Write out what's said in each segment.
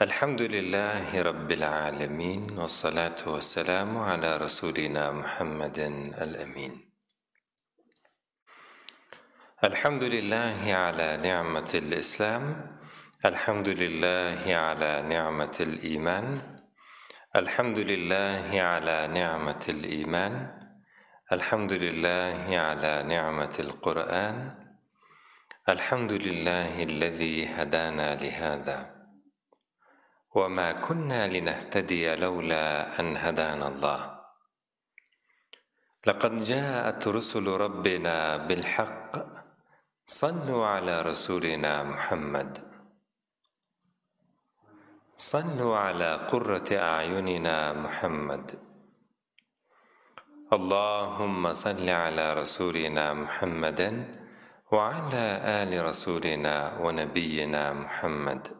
الحمد لله رب العالمين والصلاة والسلام على رسولنا محمد الأمين. الحمد لله على نعمة الإسلام الحمد لله على نعمة الإيمان الحمد لله على نعمة الإيمان الحمد لله على نعمة القرآن الحمد لله الذي هدانا لهذا. وما كنا لنهتدي لولا أن هدانا الله. لقد جاءت رسل ربنا بالحق. صلوا على رسولنا محمد. صلوا على قرة أعيننا محمد. اللهم صل على رسولنا محمد وعلى آل رسولنا ونبينا محمد.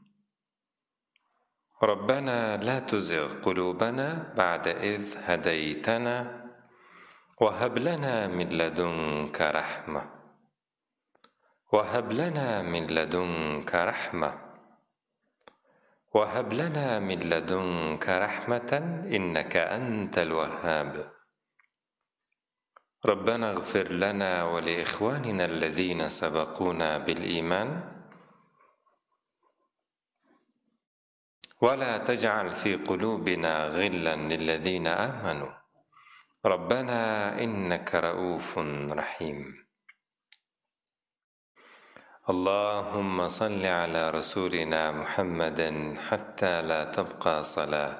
ربنا لا تزغ قلوبنا بعد إذ هديتنا وهب لنا من لدنك رحمة. وهب لنا من لدنك رحمة. وهب لنا من لدنك رحمة إنك أنت الوهاب. ربنا اغفر لنا ولإخواننا الذين سبقونا بالإيمان. ولا تجعل في قلوبنا غلا للذين آمنوا. ربنا إنك رؤوف رحيم. اللهم صل على رسولنا محمد حتى لا تبقى صلاة.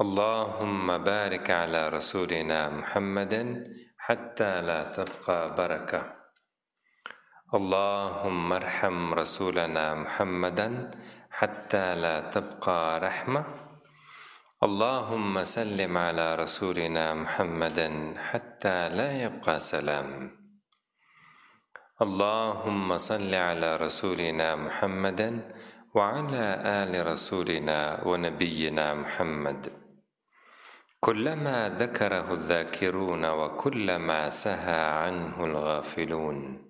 اللهم بارك على رسولنا محمد حتى لا تبقى بركة. اللهم ارحم رسولنا محمدا حتى لا تبقى رحمة. اللهم سلم على رسولنا محمد حتى لا يبقى سلام. اللهم صل على رسولنا محمد وعلى آل رسولنا ونبينا محمد. كلما ذكره الذاكرون وكلما سهى عنه الغافلون.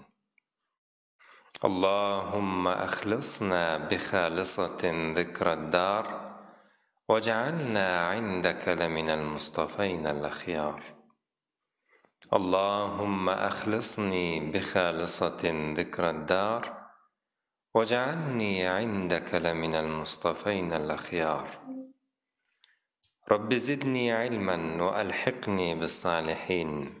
اللهم أخلصنا بخالصة ذكر الدار واجعلنا عندك لمن المصطفين الأخيار. اللهم أخلصني بخالصة ذكر الدار واجعلني عندك لمن المصطفين الأخيار. رب زدني علما وألحقني بالصالحين.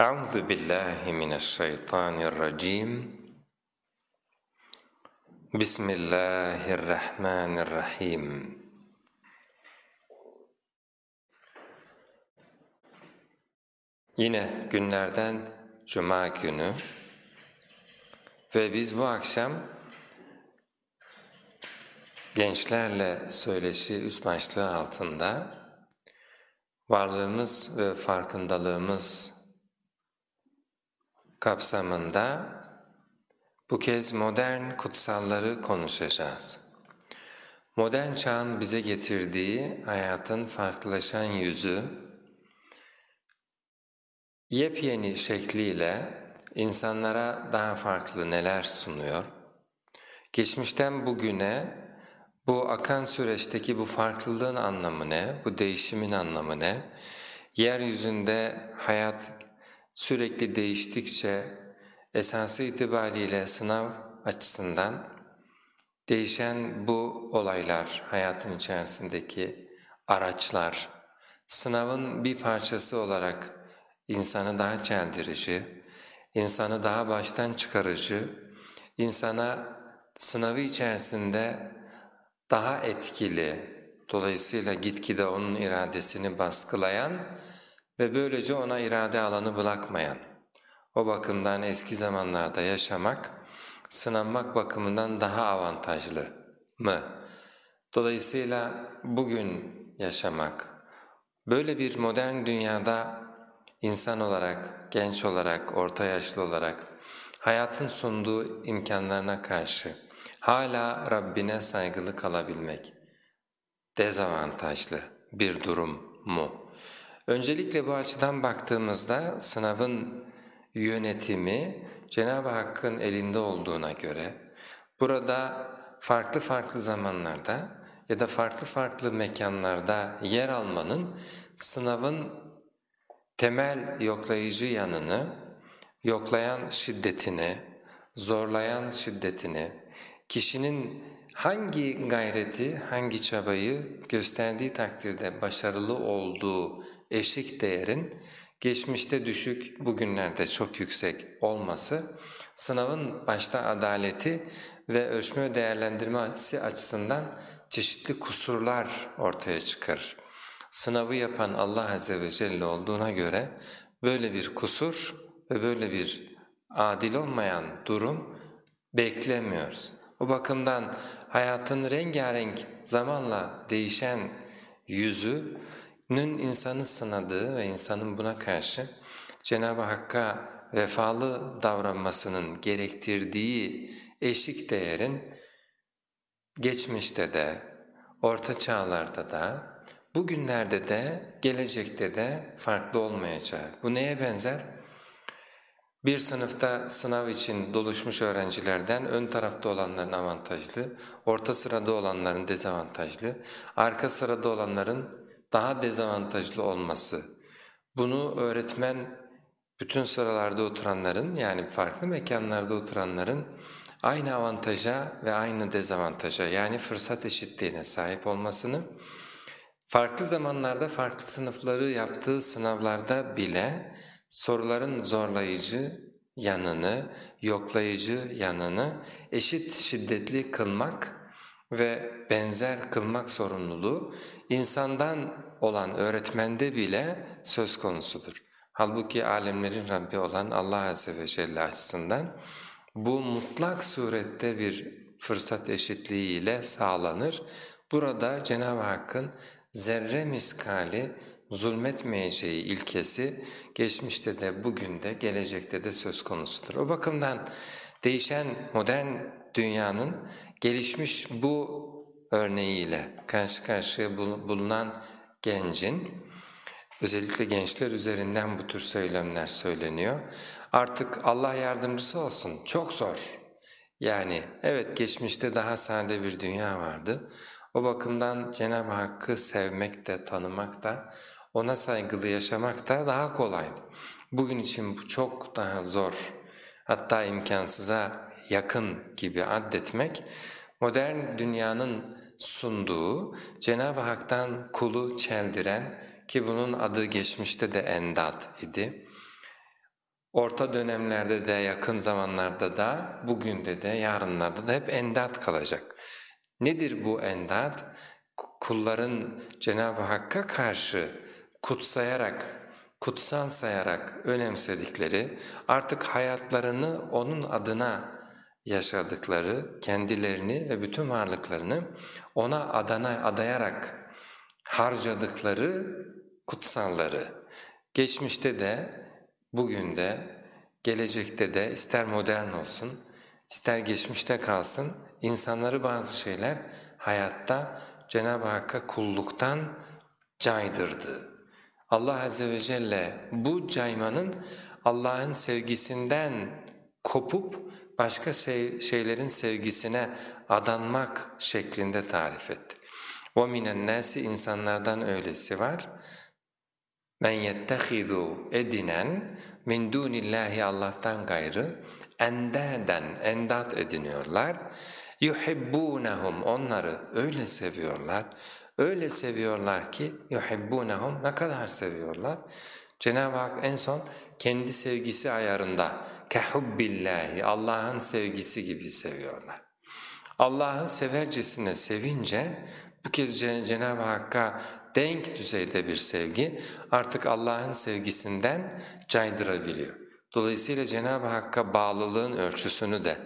أعوذ بالله من الشيطان الرجيم بسم الله الرحمن الرحيم Yine günlerden Cuma günü ve biz bu akşam gençlerle söyleşi üst başlığı altında varlığımız ve farkındalığımız kapsamında bu kez modern kutsalları konuşacağız. Modern çağın bize getirdiği hayatın farklılaşan yüzü, yepyeni şekliyle insanlara daha farklı neler sunuyor? Geçmişten bugüne bu akan süreçteki bu farklılığın anlamı ne, bu değişimin anlamı ne? Yeryüzünde hayat sürekli değiştikçe esası itibariyle sınav açısından değişen bu olaylar, hayatın içerisindeki araçlar, sınavın bir parçası olarak insanı daha çeldirici, insanı daha baştan çıkarıcı, insana sınavı içerisinde daha etkili, dolayısıyla gitgide onun iradesini baskılayan ve böylece ona irade alanı bırakmayan, o bakımdan eski zamanlarda yaşamak, sınanmak bakımından daha avantajlı mı? Dolayısıyla bugün yaşamak, böyle bir modern dünyada insan olarak, genç olarak, orta yaşlı olarak hayatın sunduğu imkanlarına karşı hala Rabbine saygılı kalabilmek dezavantajlı bir durum mu? Öncelikle bu açıdan baktığımızda sınavın yönetimi Cenab-ı Hakk'ın elinde olduğuna göre burada farklı farklı zamanlarda ya da farklı farklı mekanlarda yer almanın sınavın temel yoklayıcı yanını, yoklayan şiddetini, zorlayan şiddetini, kişinin hangi gayreti, hangi çabayı gösterdiği takdirde başarılı olduğu eşik değerin geçmişte düşük, bugünlerde çok yüksek olması sınavın başta adaleti ve ölçme değerlendirmesi açısından çeşitli kusurlar ortaya çıkarır. Sınavı yapan Allah Azze ve Celle olduğuna göre böyle bir kusur ve böyle bir adil olmayan durum beklemiyoruz. O bakımdan hayatın rengarenk zamanla değişen yüzü nün insanı sınadığı ve insanın buna karşı Cenab-ı Hakk'a vefalı davranmasının gerektirdiği eşik değerin geçmişte de, orta çağlarda da, bugünlerde de, gelecekte de farklı olmayacağı. Bu neye benzer? Bir sınıfta sınav için doluşmuş öğrencilerden ön tarafta olanların avantajlı, orta sırada olanların dezavantajlı, arka sırada olanların daha dezavantajlı olması. Bunu öğretmen bütün sıralarda oturanların yani farklı mekanlarda oturanların aynı avantaja ve aynı dezavantaja yani fırsat eşitliğine sahip olmasını, farklı zamanlarda farklı sınıfları yaptığı sınavlarda bile soruların zorlayıcı yanını, yoklayıcı yanını eşit şiddetli kılmak ve benzer kılmak sorumluluğu insandan olan öğretmende bile söz konusudur. Halbuki alemlerin Rabbi olan Allah Azze ve Celle açısından bu mutlak surette bir fırsat eşitliği ile sağlanır. Burada Cenab-ı Hakk'ın zerre miskali zulmetmeyeceği ilkesi geçmişte de bugün de gelecekte de söz konusudur. O bakımdan değişen modern dünyanın gelişmiş bu örneğiyle karşı karşıya bulunan gencin özellikle gençler üzerinden bu tür söylemler söyleniyor. Artık Allah yardımcısı olsun çok zor. Yani evet geçmişte daha sade bir dünya vardı. O bakımdan Cenab-ı Hakk'ı sevmek de tanımak da ona saygılı yaşamak da daha kolaydı. Bugün için bu çok daha zor hatta imkansıza yakın gibi addetmek modern dünyanın sunduğu Cenab-ı Hak'tan kulu çeldiren ki bunun adı geçmişte de endat idi. Orta dönemlerde de yakın zamanlarda da bugün de de yarınlarda da hep endat kalacak. Nedir bu endat? Kulların Cenab-ı Hakk'a karşı kutsayarak, kutsal sayarak önemsedikleri, artık hayatlarını O'nun adına yaşadıkları, kendilerini ve bütün varlıklarını O'na adana, adayarak harcadıkları kutsalları. Geçmişte de, bugün de, gelecekte de ister modern olsun, ister geçmişte kalsın, insanları bazı şeyler hayatta Cenab-ı Hakk'a kulluktan caydırdı. Allah Azze ve Celle bu caymanın Allah'ın sevgisinden kopup başka şeylerin sevgisine adanmak şeklinde tarif etti. وَمِنَ النَّاسِ insanlardan öylesi var. Men yettehizu edinen min dunillahi Allah'tan gayrı endaden endat ediniyorlar. Yuhibbunhum onları öyle seviyorlar. Öyle seviyorlar ki yuhibbunhum ne kadar seviyorlar. Cenab-ı Hak en son kendi sevgisi ayarında kehubbillahi Allah'ın sevgisi gibi seviyorlar. Allah'ı severcesine sevince bu kez Cenab-ı Hakk'a denk düzeyde bir sevgi artık Allah'ın sevgisinden caydırabiliyor. Dolayısıyla Cenab-ı Hakk'a bağlılığın ölçüsünü de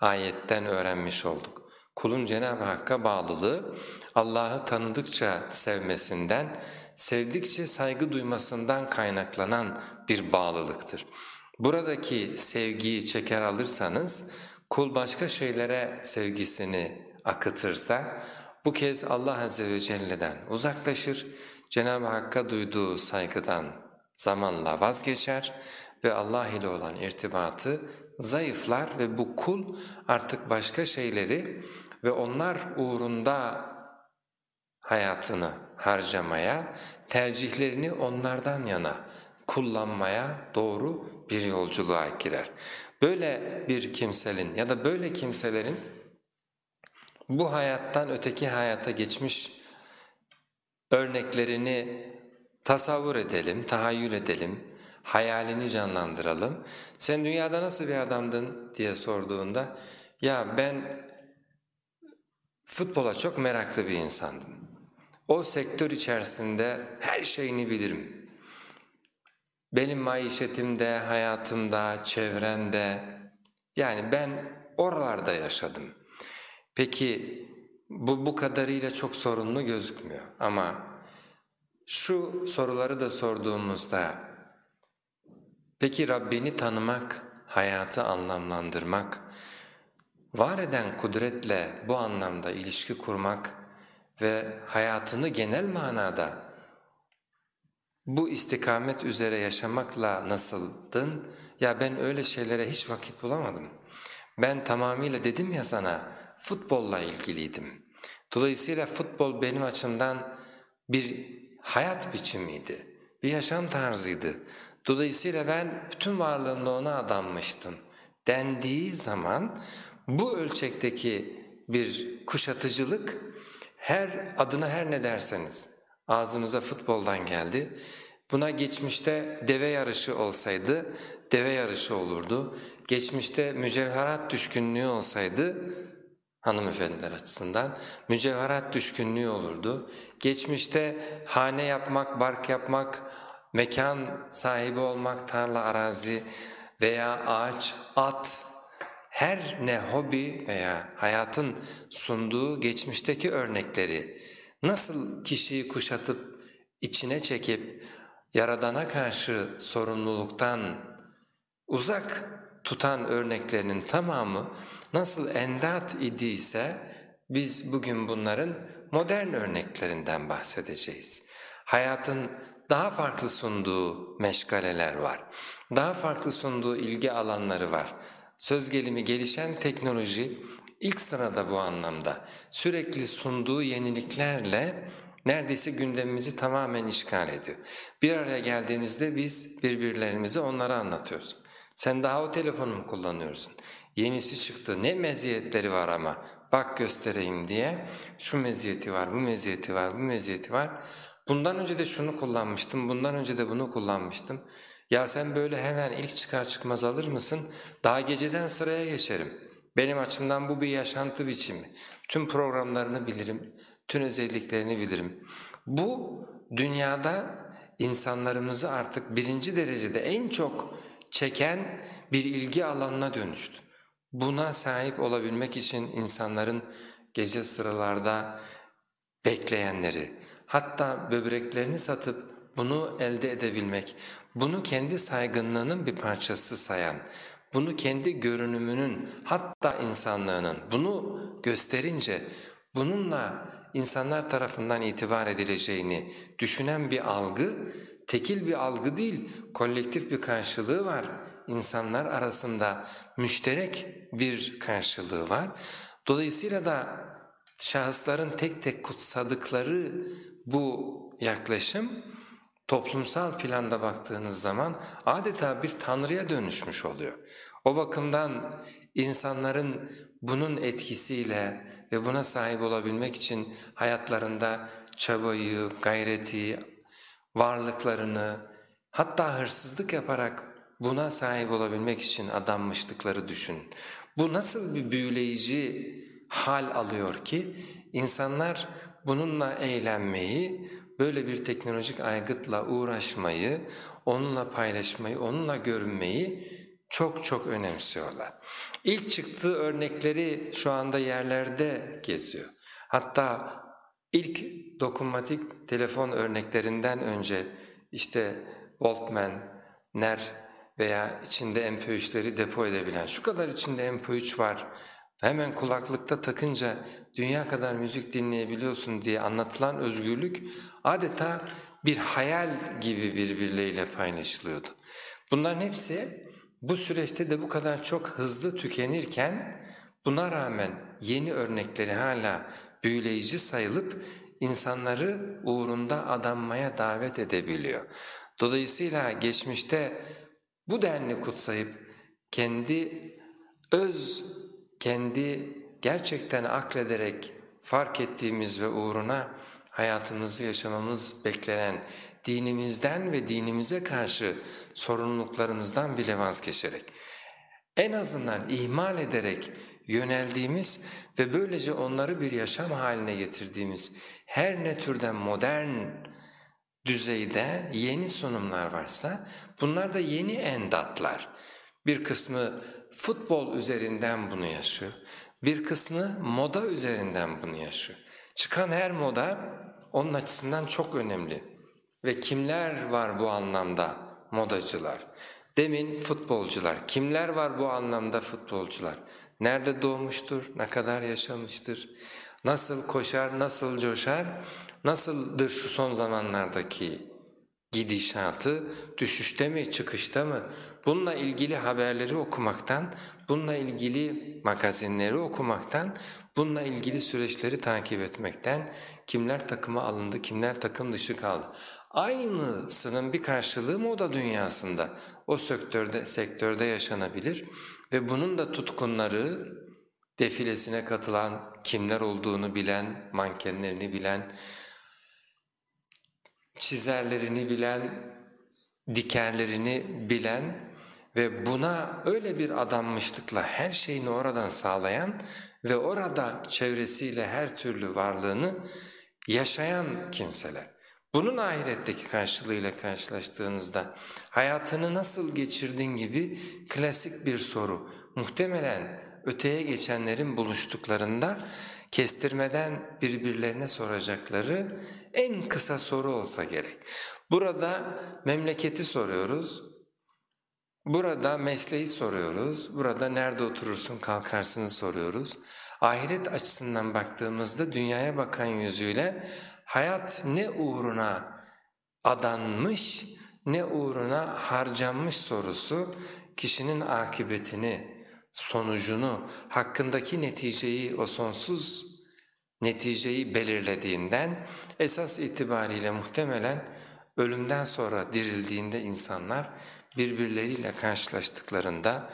ayetten öğrenmiş olduk. Kulun Cenab-ı Hakk'a bağlılığı Allah'ı tanıdıkça sevmesinden, sevdikçe saygı duymasından kaynaklanan bir bağlılıktır. Buradaki sevgiyi çeker alırsanız kul başka şeylere sevgisini akıtırsa bu kez Allah Azze ve Celle'den uzaklaşır, Cenab-ı Hakk'a duyduğu saygıdan zamanla vazgeçer ve Allah ile olan irtibatı zayıflar ve bu kul artık başka şeyleri ve onlar uğrunda hayatını harcamaya, tercihlerini onlardan yana kullanmaya doğru bir yolculuğa girer. Böyle bir kimsenin ya da böyle kimselerin bu hayattan öteki hayata geçmiş örneklerini tasavvur edelim, tahayyül edelim, hayalini canlandıralım. Sen dünyada nasıl bir adamdın diye sorduğunda ya ben futbola çok meraklı bir insandım. O sektör içerisinde her şeyini bilirim. Benim maişetimde, hayatımda, çevremde yani ben oralarda yaşadım. Peki bu bu kadarıyla çok sorunlu gözükmüyor ama şu soruları da sorduğumuzda peki Rabbini tanımak, hayatı anlamlandırmak, var eden kudretle bu anlamda ilişki kurmak ve hayatını genel manada bu istikamet üzere yaşamakla nasıldın? Ya ben öyle şeylere hiç vakit bulamadım. Ben tamamıyla dedim ya sana futbolla ilgiliydim. Dolayısıyla futbol benim açımdan bir hayat biçimiydi, bir yaşam tarzıydı. Dolayısıyla ben bütün varlığımla ona adanmıştım dendiği zaman bu ölçekteki bir kuşatıcılık her adına her ne derseniz ağzımıza futboldan geldi. Buna geçmişte deve yarışı olsaydı deve yarışı olurdu. Geçmişte mücevherat düşkünlüğü olsaydı hanımefendiler açısından mücevherat düşkünlüğü olurdu. Geçmişte hane yapmak, bark yapmak, mekan sahibi olmak, tarla, arazi veya ağaç, at, her ne hobi veya hayatın sunduğu geçmişteki örnekleri nasıl kişiyi kuşatıp içine çekip Yaradana karşı sorumluluktan uzak tutan örneklerinin tamamı nasıl endat idiyse biz bugün bunların modern örneklerinden bahsedeceğiz. Hayatın daha farklı sunduğu meşgaleler var, daha farklı sunduğu ilgi alanları var. Söz gelimi gelişen teknoloji ilk sırada bu anlamda sürekli sunduğu yeniliklerle neredeyse gündemimizi tamamen işgal ediyor. Bir araya geldiğimizde biz birbirlerimize onları anlatıyoruz. Sen daha o telefonu mu kullanıyorsun? Yenisi çıktı ne meziyetleri var ama bak göstereyim diye şu meziyeti var, bu meziyeti var, bu meziyeti var. Bundan önce de şunu kullanmıştım, bundan önce de bunu kullanmıştım. Ya sen böyle hemen ilk çıkar çıkmaz alır mısın? Daha geceden sıraya geçerim. Benim açımdan bu bir yaşantı biçimi. Tüm programlarını bilirim, tüm özelliklerini bilirim. Bu dünyada insanlarımızı artık birinci derecede en çok çeken bir ilgi alanına dönüştü. Buna sahip olabilmek için insanların gece sıralarda bekleyenleri, hatta böbreklerini satıp bunu elde edebilmek, bunu kendi saygınlığının bir parçası sayan, bunu kendi görünümünün hatta insanlığının bunu gösterince bununla insanlar tarafından itibar edileceğini düşünen bir algı, tekil bir algı değil, kolektif bir karşılığı var. İnsanlar arasında müşterek bir karşılığı var. Dolayısıyla da şahısların tek tek kutsadıkları bu yaklaşım toplumsal planda baktığınız zaman adeta bir tanrıya dönüşmüş oluyor. O bakımdan insanların bunun etkisiyle ve buna sahip olabilmek için hayatlarında çabayı, gayreti, varlıklarını hatta hırsızlık yaparak buna sahip olabilmek için adanmışlıkları düşün. Bu nasıl bir büyüleyici hal alıyor ki insanlar bununla eğlenmeyi, böyle bir teknolojik aygıtla uğraşmayı, onunla paylaşmayı, onunla görünmeyi çok çok önemsiyorlar. İlk çıktığı örnekleri şu anda yerlerde geziyor. Hatta ilk dokunmatik telefon örneklerinden önce işte Walkman, NER veya içinde MP3'leri depo edebilen, şu kadar içinde MP3 var, hemen kulaklıkta takınca dünya kadar müzik dinleyebiliyorsun diye anlatılan özgürlük adeta bir hayal gibi birbirleriyle paylaşılıyordu. Bunların hepsi bu süreçte de bu kadar çok hızlı tükenirken buna rağmen yeni örnekleri hala büyüleyici sayılıp insanları uğrunda adanmaya davet edebiliyor. Dolayısıyla geçmişte bu denli kutsayıp kendi öz, kendi gerçekten aklederek fark ettiğimiz ve uğruna hayatımızı yaşamamız beklenen dinimizden ve dinimize karşı sorumluluklarımızdan bile vazgeçerek, en azından ihmal ederek yöneldiğimiz ve böylece onları bir yaşam haline getirdiğimiz her ne türden modern düzeyde yeni sunumlar varsa bunlar da yeni endatlar. Bir kısmı futbol üzerinden bunu yaşıyor, bir kısmı moda üzerinden bunu yaşıyor. Çıkan her moda onun açısından çok önemli. Ve kimler var bu anlamda modacılar? Demin futbolcular. Kimler var bu anlamda futbolcular? Nerede doğmuştur, ne kadar yaşamıştır? Nasıl koşar, nasıl coşar? Nasıldır şu son zamanlardaki gidişatı, düşüşte mi, çıkışta mı? Bununla ilgili haberleri okumaktan, bununla ilgili magazinleri okumaktan, bununla ilgili süreçleri takip etmekten kimler takıma alındı, kimler takım dışı kaldı. Aynısının bir karşılığı moda dünyasında, o sektörde, sektörde yaşanabilir ve bunun da tutkunları, defilesine katılan, kimler olduğunu bilen, mankenlerini bilen, çizerlerini bilen, dikerlerini bilen ve buna öyle bir adanmışlıkla her şeyini oradan sağlayan ve orada çevresiyle her türlü varlığını yaşayan kimseler. Bunun ahiretteki karşılığıyla karşılaştığınızda hayatını nasıl geçirdin gibi klasik bir soru. Muhtemelen öteye geçenlerin buluştuklarında kestirmeden birbirlerine soracakları en kısa soru olsa gerek. Burada memleketi soruyoruz, burada mesleği soruyoruz, burada nerede oturursun kalkarsını soruyoruz. Ahiret açısından baktığımızda dünyaya bakan yüzüyle hayat ne uğruna adanmış, ne uğruna harcanmış sorusu kişinin akıbetini, sonucunu, hakkındaki neticeyi, o sonsuz neticeyi belirlediğinden esas itibariyle muhtemelen ölümden sonra dirildiğinde insanlar birbirleriyle karşılaştıklarında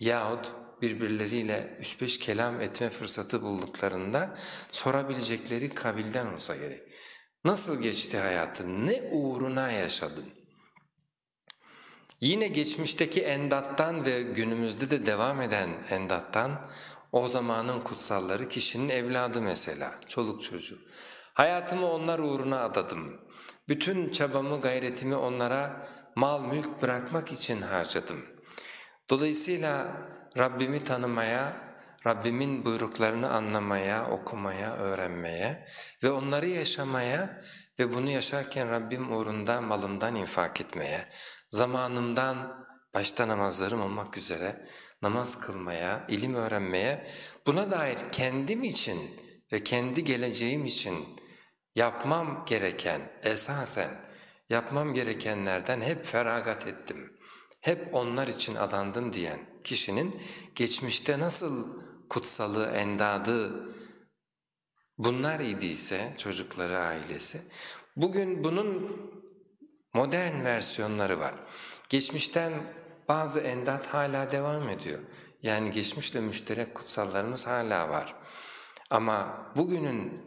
yahut birbirleriyle üç beş kelam etme fırsatı bulduklarında sorabilecekleri kabilden olsa gerek. Nasıl geçti hayatın, ne uğruna yaşadın? Yine geçmişteki endattan ve günümüzde de devam eden endattan o zamanın kutsalları kişinin evladı mesela, çoluk çocuğu. Hayatımı onlar uğruna adadım. Bütün çabamı, gayretimi onlara mal mülk bırakmak için harcadım. Dolayısıyla Rabbimi tanımaya, Rabbimin buyruklarını anlamaya, okumaya, öğrenmeye ve onları yaşamaya ve bunu yaşarken Rabbim uğrunda malımdan infak etmeye, zamanımdan başta namazlarım olmak üzere namaz kılmaya, ilim öğrenmeye, buna dair kendim için ve kendi geleceğim için yapmam gereken, esasen yapmam gerekenlerden hep feragat ettim. Hep onlar için adandım diyen kişinin geçmişte nasıl kutsalı, endadı bunlar idiyse çocukları, ailesi, bugün bunun modern versiyonları var. Geçmişten bazı endat hala devam ediyor. Yani geçmişle müşterek kutsallarımız hala var. Ama bugünün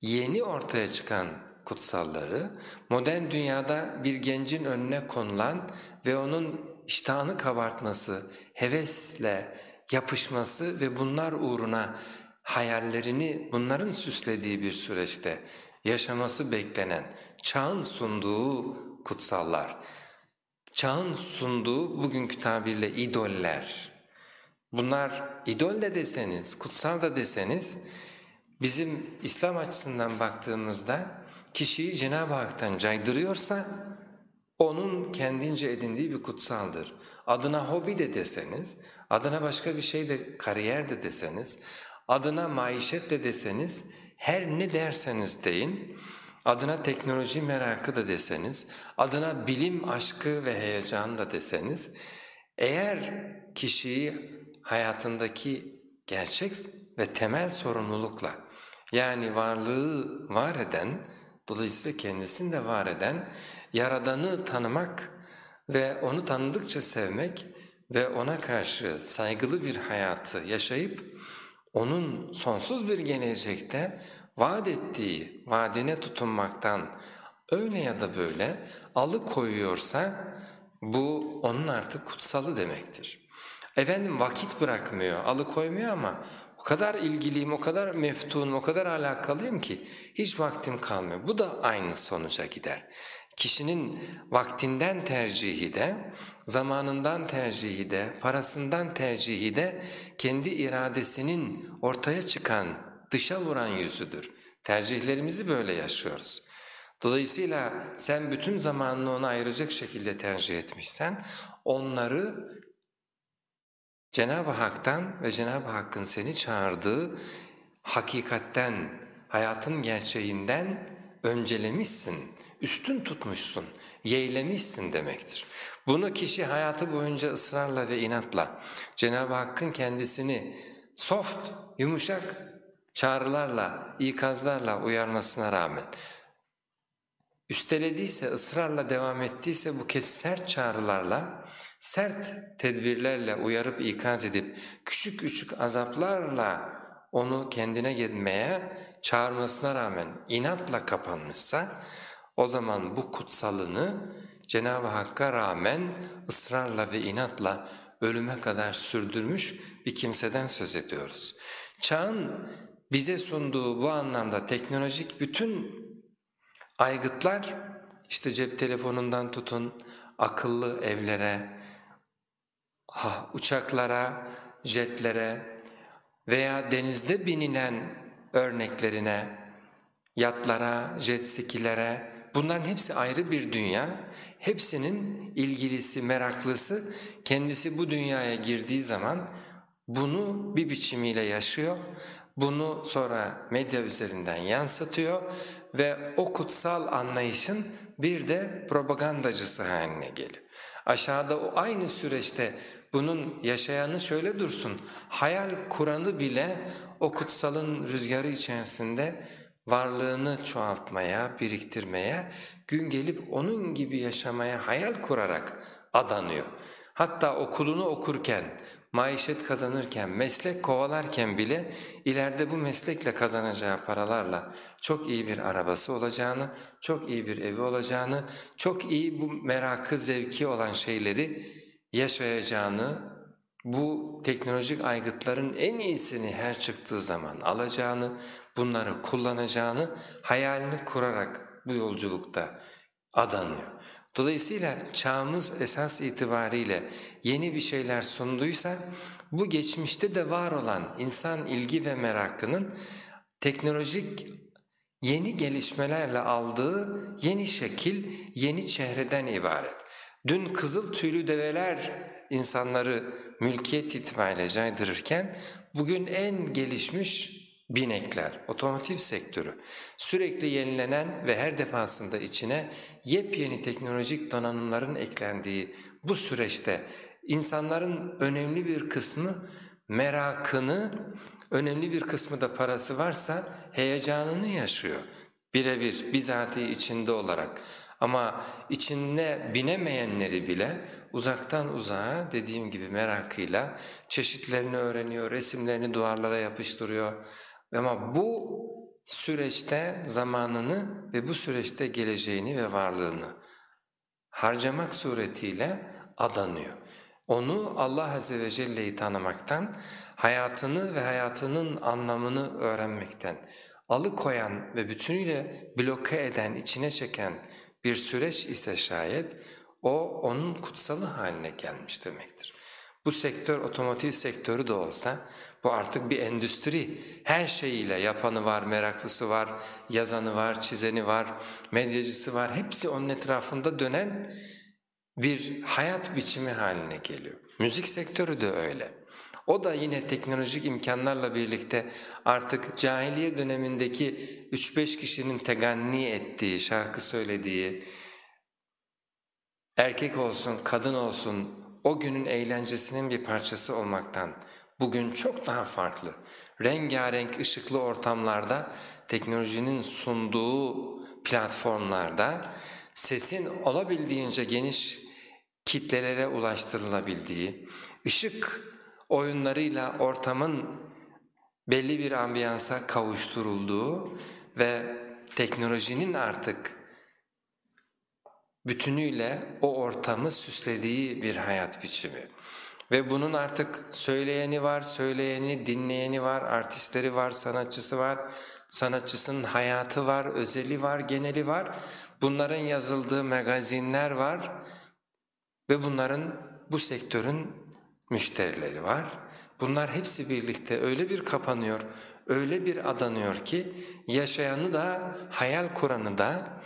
yeni ortaya çıkan kutsalları modern dünyada bir gencin önüne konulan ve onun iştahını kabartması, hevesle yapışması ve bunlar uğruna hayallerini bunların süslediği bir süreçte yaşaması beklenen çağın sunduğu kutsallar. Çağın sunduğu bugünkü tabirle idoller. Bunlar idol de deseniz, kutsal da deseniz bizim İslam açısından baktığımızda kişiyi Cenab-ı Hak'tan caydırıyorsa onun kendince edindiği bir kutsaldır. Adına hobi de deseniz, adına başka bir şey de kariyer de deseniz, adına maişet de deseniz, her ne derseniz deyin, adına teknoloji merakı da deseniz, adına bilim aşkı ve heyecan da deseniz, eğer kişiyi hayatındaki gerçek ve temel sorumlulukla yani varlığı var eden, dolayısıyla kendisini de var eden Yaradan'ı tanımak ve onu tanıdıkça sevmek ve ona karşı saygılı bir hayatı yaşayıp onun sonsuz bir gelecekte vaat ettiği vaadine tutunmaktan öyle ya da böyle alıkoyuyorsa bu onun artık kutsalı demektir. Efendim vakit bırakmıyor, alıkoymuyor ama o kadar ilgiliyim, o kadar meftunum, o kadar alakalıyım ki hiç vaktim kalmıyor. Bu da aynı sonuca gider. Kişinin vaktinden tercihi de, zamanından tercihi de, parasından tercihi de kendi iradesinin ortaya çıkan, dışa vuran yüzüdür. Tercihlerimizi böyle yaşıyoruz. Dolayısıyla sen bütün zamanını ona ayıracak şekilde tercih etmişsen, onları Cenab-ı Hak'tan ve Cenab-ı Hakk'ın seni çağırdığı hakikatten, hayatın gerçeğinden öncelemişsin, üstün tutmuşsun, yeğlemişsin demektir. Bunu kişi hayatı boyunca ısrarla ve inatla Cenab-ı Hakk'ın kendisini soft, yumuşak çağrılarla, ikazlarla uyarmasına rağmen üstelediyse, ısrarla devam ettiyse bu kez sert çağrılarla, sert tedbirlerle uyarıp ikaz edip küçük küçük azaplarla onu kendine gelmeye çağırmasına rağmen inatla kapanmışsa o zaman bu kutsalını Cenab-ı Hakk'a rağmen ısrarla ve inatla ölüme kadar sürdürmüş bir kimseden söz ediyoruz. Çağın bize sunduğu bu anlamda teknolojik bütün Aygıtlar işte cep telefonundan tutun akıllı evlere, uçaklara, jetlere veya denizde binilen örneklerine, yatlara, jet skilere bunların hepsi ayrı bir dünya. Hepsinin ilgilisi, meraklısı kendisi bu dünyaya girdiği zaman bunu bir biçimiyle yaşıyor, bunu sonra medya üzerinden yansıtıyor ve o kutsal anlayışın bir de propagandacısı haline geliyor. Aşağıda o aynı süreçte bunun yaşayanı şöyle dursun, hayal kuranı bile o kutsalın rüzgarı içerisinde varlığını çoğaltmaya, biriktirmeye, gün gelip onun gibi yaşamaya hayal kurarak adanıyor. Hatta okulunu okurken, maişet kazanırken, meslek kovalarken bile ileride bu meslekle kazanacağı paralarla çok iyi bir arabası olacağını, çok iyi bir evi olacağını, çok iyi bu merakı, zevki olan şeyleri yaşayacağını, bu teknolojik aygıtların en iyisini her çıktığı zaman alacağını, bunları kullanacağını hayalini kurarak bu yolculukta adanıyor. Dolayısıyla çağımız esas itibariyle yeni bir şeyler sunduysa bu geçmişte de var olan insan ilgi ve merakının teknolojik yeni gelişmelerle aldığı yeni şekil, yeni çehreden ibaret. Dün kızıl tüylü develer insanları mülkiyet itibariyle caydırırken bugün en gelişmiş binekler, otomotiv sektörü sürekli yenilenen ve her defasında içine yepyeni teknolojik donanımların eklendiği bu süreçte insanların önemli bir kısmı merakını, önemli bir kısmı da parası varsa heyecanını yaşıyor. Birebir bizatihi içinde olarak ama içine binemeyenleri bile uzaktan uzağa dediğim gibi merakıyla çeşitlerini öğreniyor, resimlerini duvarlara yapıştırıyor. Ama bu süreçte zamanını ve bu süreçte geleceğini ve varlığını harcamak suretiyle adanıyor. Onu Allah Azze ve Celle'yi tanımaktan, hayatını ve hayatının anlamını öğrenmekten alıkoyan ve bütünüyle bloke eden, içine çeken bir süreç ise şayet o onun kutsalı haline gelmiş demektir. Bu sektör otomotiv sektörü de olsa bu artık bir endüstri. Her şeyiyle yapanı var, meraklısı var, yazanı var, çizeni var, medyacısı var. Hepsi onun etrafında dönen bir hayat biçimi haline geliyor. Müzik sektörü de öyle. O da yine teknolojik imkanlarla birlikte artık cahiliye dönemindeki 3-5 kişinin teganni ettiği, şarkı söylediği, erkek olsun, kadın olsun o günün eğlencesinin bir parçası olmaktan bugün çok daha farklı. Rengarenk ışıklı ortamlarda, teknolojinin sunduğu platformlarda sesin olabildiğince geniş kitlelere ulaştırılabildiği, ışık oyunlarıyla ortamın belli bir ambiyansa kavuşturulduğu ve teknolojinin artık bütünüyle o ortamı süslediği bir hayat biçimi. Ve bunun artık söyleyeni var, söyleyeni, dinleyeni var, artistleri var, sanatçısı var, sanatçısının hayatı var, özeli var, geneli var. Bunların yazıldığı magazinler var ve bunların bu sektörün müşterileri var. Bunlar hepsi birlikte öyle bir kapanıyor, öyle bir adanıyor ki yaşayanı da, hayal kuranı da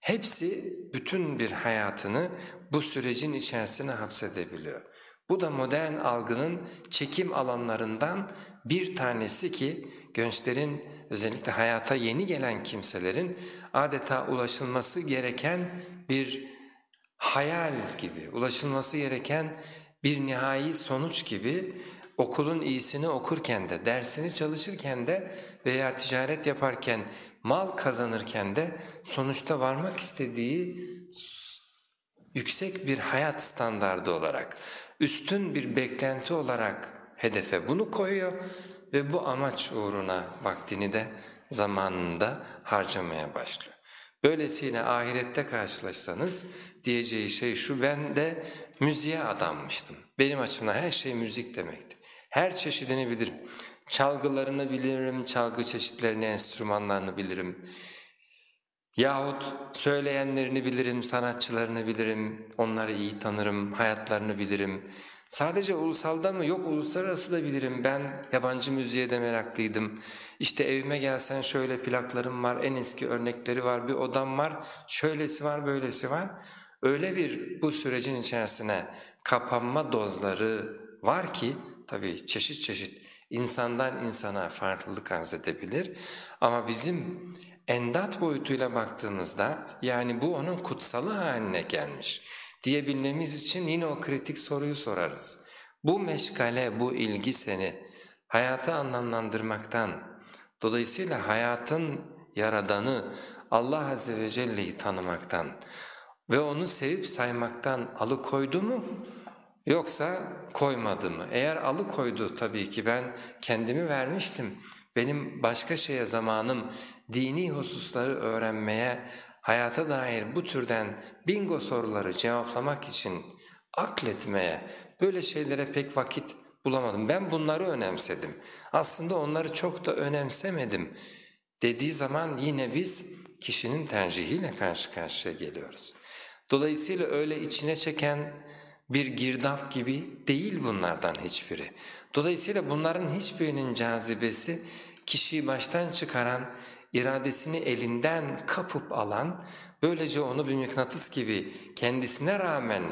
hepsi bütün bir hayatını bu sürecin içerisine hapsedebiliyor. Bu da modern algının çekim alanlarından bir tanesi ki gençlerin özellikle hayata yeni gelen kimselerin adeta ulaşılması gereken bir hayal gibi, ulaşılması gereken bir nihai sonuç gibi okulun iyisini okurken de, dersini çalışırken de veya ticaret yaparken, mal kazanırken de sonuçta varmak istediği yüksek bir hayat standardı olarak, üstün bir beklenti olarak hedefe bunu koyuyor ve bu amaç uğruna vaktini de zamanında harcamaya başlıyor. Böylesine ahirette karşılaşsanız diyeceği şey şu, ben de müziğe adanmıştım. Benim açımdan her şey müzik demekti. Her çeşidini bilirim. Çalgılarını bilirim, çalgı çeşitlerini, enstrümanlarını bilirim. Yahut söyleyenlerini bilirim, sanatçılarını bilirim, onları iyi tanırım, hayatlarını bilirim. Sadece ulusalda mı? Yok uluslararası da bilirim. Ben yabancı müziğe de meraklıydım. İşte evime gelsen şöyle plaklarım var, en eski örnekleri var, bir odam var, şöylesi var, böylesi var. Öyle bir bu sürecin içerisine kapanma dozları var ki tabii çeşit çeşit insandan insana farklılık arz edebilir. Ama bizim endat boyutuyla baktığımızda yani bu onun kutsalı haline gelmiş diyebilmemiz için yine o kritik soruyu sorarız. Bu meşgale, bu ilgi seni hayatı anlamlandırmaktan, dolayısıyla hayatın yaradanı Allah Azze ve Celle'yi tanımaktan ve onu sevip saymaktan alıkoydu mu? Yoksa koymadı mı? Eğer alıkoydu tabii ki ben kendimi vermiştim. Benim başka şeye zamanım dini hususları öğrenmeye, hayata dair bu türden bingo soruları cevaplamak için akletmeye, böyle şeylere pek vakit bulamadım. Ben bunları önemsedim. Aslında onları çok da önemsemedim dediği zaman yine biz kişinin tercihiyle karşı karşıya geliyoruz. Dolayısıyla öyle içine çeken bir girdap gibi değil bunlardan hiçbiri. Dolayısıyla bunların hiçbirinin cazibesi kişiyi baştan çıkaran, iradesini elinden kapıp alan, böylece onu bir mıknatıs gibi kendisine rağmen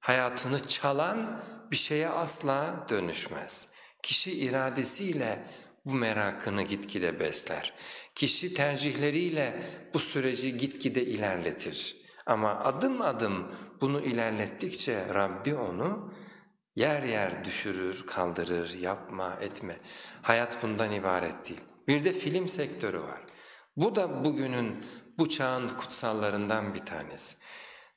hayatını çalan bir şeye asla dönüşmez. Kişi iradesiyle bu merakını gitgide besler. Kişi tercihleriyle bu süreci gitgide ilerletir. Ama adım adım bunu ilerlettikçe Rabbi onu yer yer düşürür, kaldırır, yapma, etme. Hayat bundan ibaret değil. Bir de film sektörü var. Bu da bugünün, bu çağın kutsallarından bir tanesi.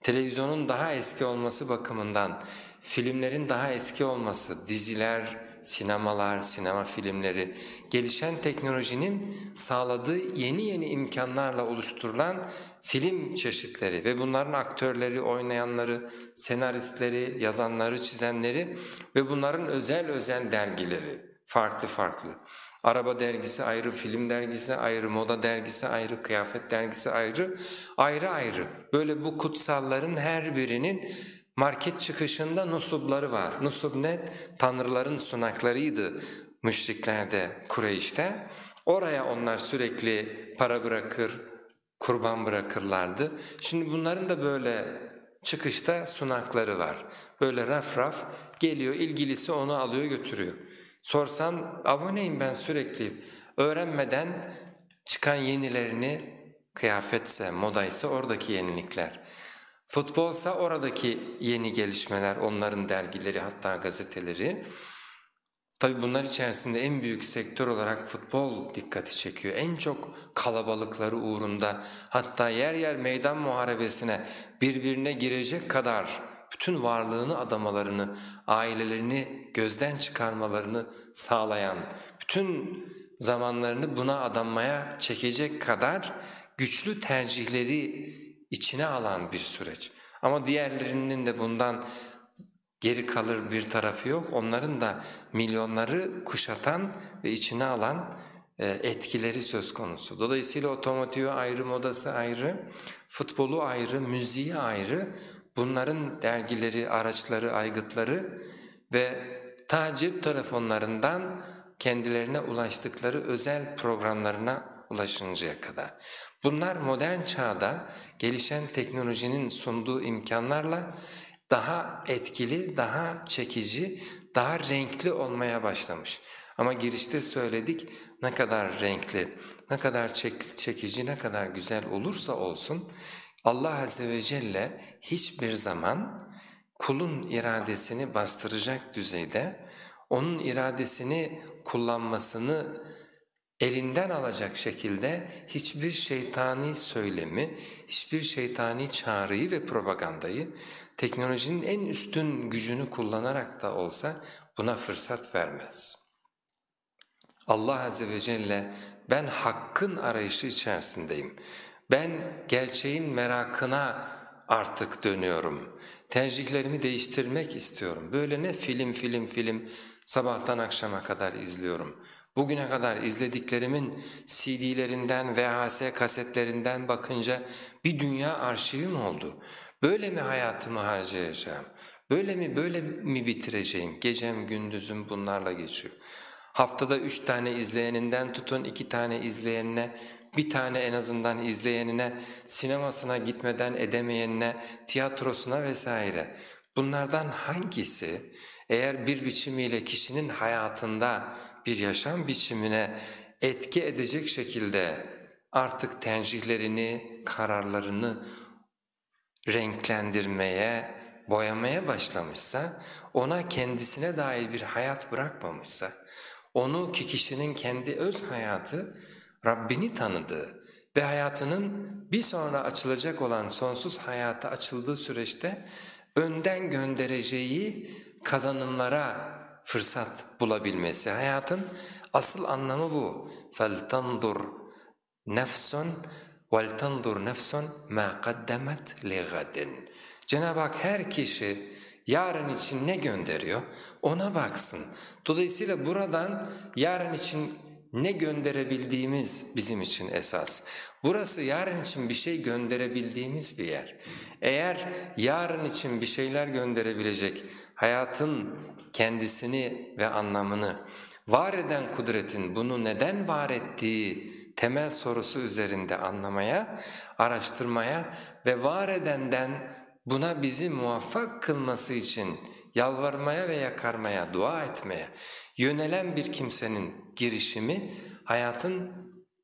Televizyonun daha eski olması bakımından, filmlerin daha eski olması, diziler, sinemalar, sinema filmleri, gelişen teknolojinin sağladığı yeni yeni imkanlarla oluşturulan film çeşitleri ve bunların aktörleri, oynayanları, senaristleri, yazanları, çizenleri ve bunların özel özel dergileri farklı farklı. Araba dergisi ayrı, film dergisi ayrı, moda dergisi ayrı, kıyafet dergisi ayrı, ayrı ayrı. Böyle bu kutsalların her birinin market çıkışında nusubları var. Nusub ne? Tanrıların sunaklarıydı müşriklerde, Kureyş'te. Oraya onlar sürekli para bırakır, kurban bırakırlardı. Şimdi bunların da böyle çıkışta sunakları var. Böyle raf raf geliyor, ilgilisi onu alıyor götürüyor. Sorsan aboneyim ben sürekli öğrenmeden çıkan yenilerini kıyafetse, modaysa oradaki yenilikler. Futbolsa oradaki yeni gelişmeler, onların dergileri hatta gazeteleri. Tabi bunlar içerisinde en büyük sektör olarak futbol dikkati çekiyor. En çok kalabalıkları uğrunda hatta yer yer meydan muharebesine birbirine girecek kadar bütün varlığını adamalarını, ailelerini gözden çıkarmalarını sağlayan, bütün zamanlarını buna adanmaya çekecek kadar güçlü tercihleri içine alan bir süreç. Ama diğerlerinin de bundan geri kalır bir tarafı yok. Onların da milyonları kuşatan ve içine alan e, etkileri söz konusu. Dolayısıyla otomotivi ayrı, modası ayrı, futbolu ayrı, müziği ayrı, bunların dergileri, araçları, aygıtları ve ta cep telefonlarından kendilerine ulaştıkları özel programlarına ulaşıncaya kadar. Bunlar modern çağda gelişen teknolojinin sunduğu imkanlarla daha etkili, daha çekici, daha renkli olmaya başlamış. Ama girişte söyledik ne kadar renkli, ne kadar çekici, ne kadar güzel olursa olsun Allah Azze ve Celle hiçbir zaman kulun iradesini bastıracak düzeyde onun iradesini kullanmasını elinden alacak şekilde hiçbir şeytani söylemi, hiçbir şeytani çağrıyı ve propagandayı teknolojinin en üstün gücünü kullanarak da olsa buna fırsat vermez. Allah Azze ve Celle ben hakkın arayışı içerisindeyim. Ben gerçeğin merakına artık dönüyorum. Tercihlerimi değiştirmek istiyorum. Böyle ne film film film Sabahtan akşama kadar izliyorum. Bugüne kadar izlediklerimin CD'lerinden, VHS kasetlerinden bakınca bir dünya arşivim oldu. Böyle mi hayatımı harcayacağım? Böyle mi böyle mi bitireceğim? Gecem gündüzüm bunlarla geçiyor. Haftada üç tane izleyeninden tutun iki tane izleyenine, bir tane en azından izleyenine, sinemasına gitmeden edemeyenine, tiyatrosuna vesaire. Bunlardan hangisi eğer bir biçimiyle kişinin hayatında bir yaşam biçimine etki edecek şekilde artık tercihlerini, kararlarını renklendirmeye, boyamaya başlamışsa, ona kendisine dair bir hayat bırakmamışsa, onu ki kişinin kendi öz hayatı Rabbini tanıdığı ve hayatının bir sonra açılacak olan sonsuz hayata açıldığı süreçte önden göndereceği kazanımlara fırsat bulabilmesi. Hayatın asıl anlamı bu. فَلْتَنْظُرْ نَفْسٌ وَلْتَنْظُرْ نَفْسٌ مَا قَدَّمَتْ لِغَدٍ Cenab-ı Hak her kişi yarın için ne gönderiyor ona baksın. Dolayısıyla buradan yarın için ne gönderebildiğimiz bizim için esas. Burası yarın için bir şey gönderebildiğimiz bir yer. Eğer yarın için bir şeyler gönderebilecek hayatın kendisini ve anlamını var eden kudretin bunu neden var ettiği temel sorusu üzerinde anlamaya, araştırmaya ve var edenden buna bizi muvaffak kılması için yalvarmaya ve yakarmaya, dua etmeye yönelen bir kimsenin girişimi hayatın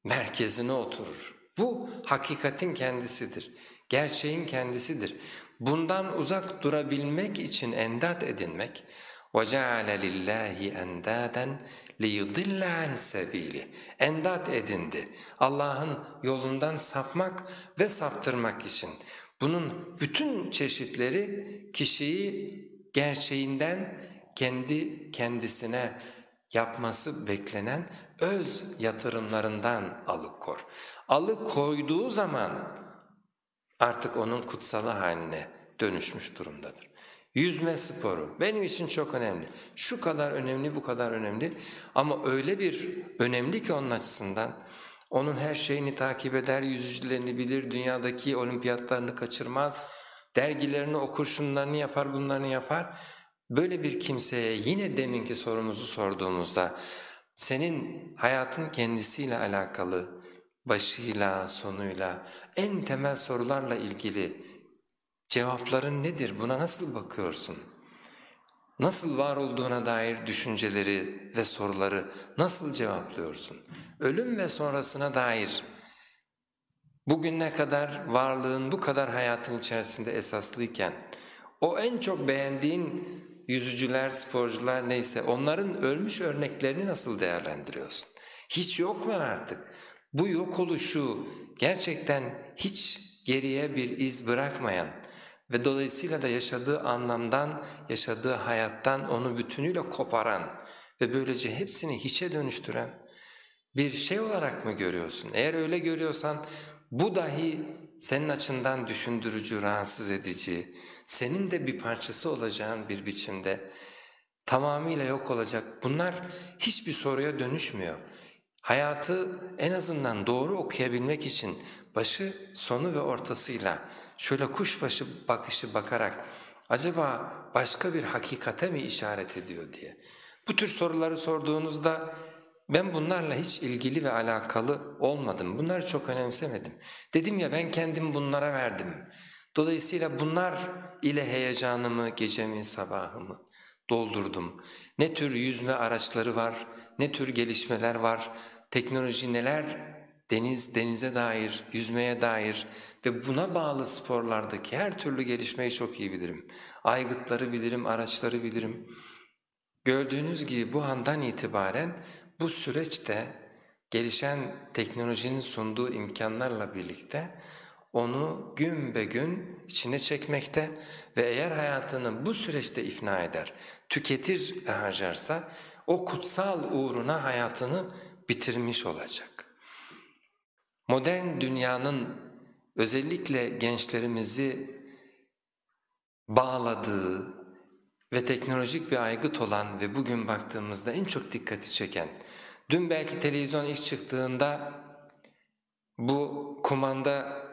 merkezine oturur. Bu hakikatin kendisidir, gerçeğin kendisidir. Bundan uzak durabilmek için endat edinmek, وَجَعَلَ لِلّٰهِ اَنْدَادًا لِيُضِلَّ عَنْ سَب۪يلِ Endat edindi. Allah'ın yolundan sapmak ve saptırmak için. Bunun bütün çeşitleri kişiyi gerçeğinden kendi kendisine yapması beklenen öz yatırımlarından alıkor. Alıkoyduğu zaman artık onun kutsalı haline dönüşmüş durumdadır. Yüzme sporu benim için çok önemli. Şu kadar önemli, bu kadar önemli ama öyle bir önemli ki onun açısından onun her şeyini takip eder, yüzücülerini bilir, dünyadaki olimpiyatlarını kaçırmaz, dergilerini okur, şunlarını yapar, bunlarını yapar. Böyle bir kimseye yine deminki sorumuzu sorduğumuzda senin hayatın kendisiyle alakalı başıyla, sonuyla, en temel sorularla ilgili cevapların nedir? Buna nasıl bakıyorsun? Nasıl var olduğuna dair düşünceleri ve soruları nasıl cevaplıyorsun? Ölüm ve sonrasına dair bugün ne kadar varlığın bu kadar hayatın içerisinde esaslıyken o en çok beğendiğin yüzücüler, sporcular neyse onların ölmüş örneklerini nasıl değerlendiriyorsun? Hiç yoklar artık. Bu yok oluşu gerçekten hiç geriye bir iz bırakmayan ve dolayısıyla da yaşadığı anlamdan, yaşadığı hayattan onu bütünüyle koparan ve böylece hepsini hiçe dönüştüren bir şey olarak mı görüyorsun? Eğer öyle görüyorsan bu dahi senin açından düşündürücü, rahatsız edici, senin de bir parçası olacağın bir biçimde tamamıyla yok olacak. Bunlar hiçbir soruya dönüşmüyor. Hayatı en azından doğru okuyabilmek için başı, sonu ve ortasıyla şöyle kuşbaşı bakışı bakarak acaba başka bir hakikate mi işaret ediyor diye. Bu tür soruları sorduğunuzda ben bunlarla hiç ilgili ve alakalı olmadım, bunları çok önemsemedim. Dedim ya ben kendim bunlara verdim. Dolayısıyla bunlar ile heyecanımı, gecemi, sabahımı doldurdum. Ne tür yüzme araçları var, ne tür gelişmeler var, teknoloji neler deniz, denize dair, yüzmeye dair ve buna bağlı sporlardaki her türlü gelişmeyi çok iyi bilirim. Aygıtları bilirim, araçları bilirim. Gördüğünüz gibi bu andan itibaren bu süreçte gelişen teknolojinin sunduğu imkanlarla birlikte onu gün be gün içine çekmekte ve eğer hayatını bu süreçte ifna eder, tüketir harcarsa o kutsal uğruna hayatını bitirmiş olacak. Modern dünyanın özellikle gençlerimizi bağladığı, ve teknolojik bir aygıt olan ve bugün baktığımızda en çok dikkati çeken, dün belki televizyon ilk çıktığında bu kumanda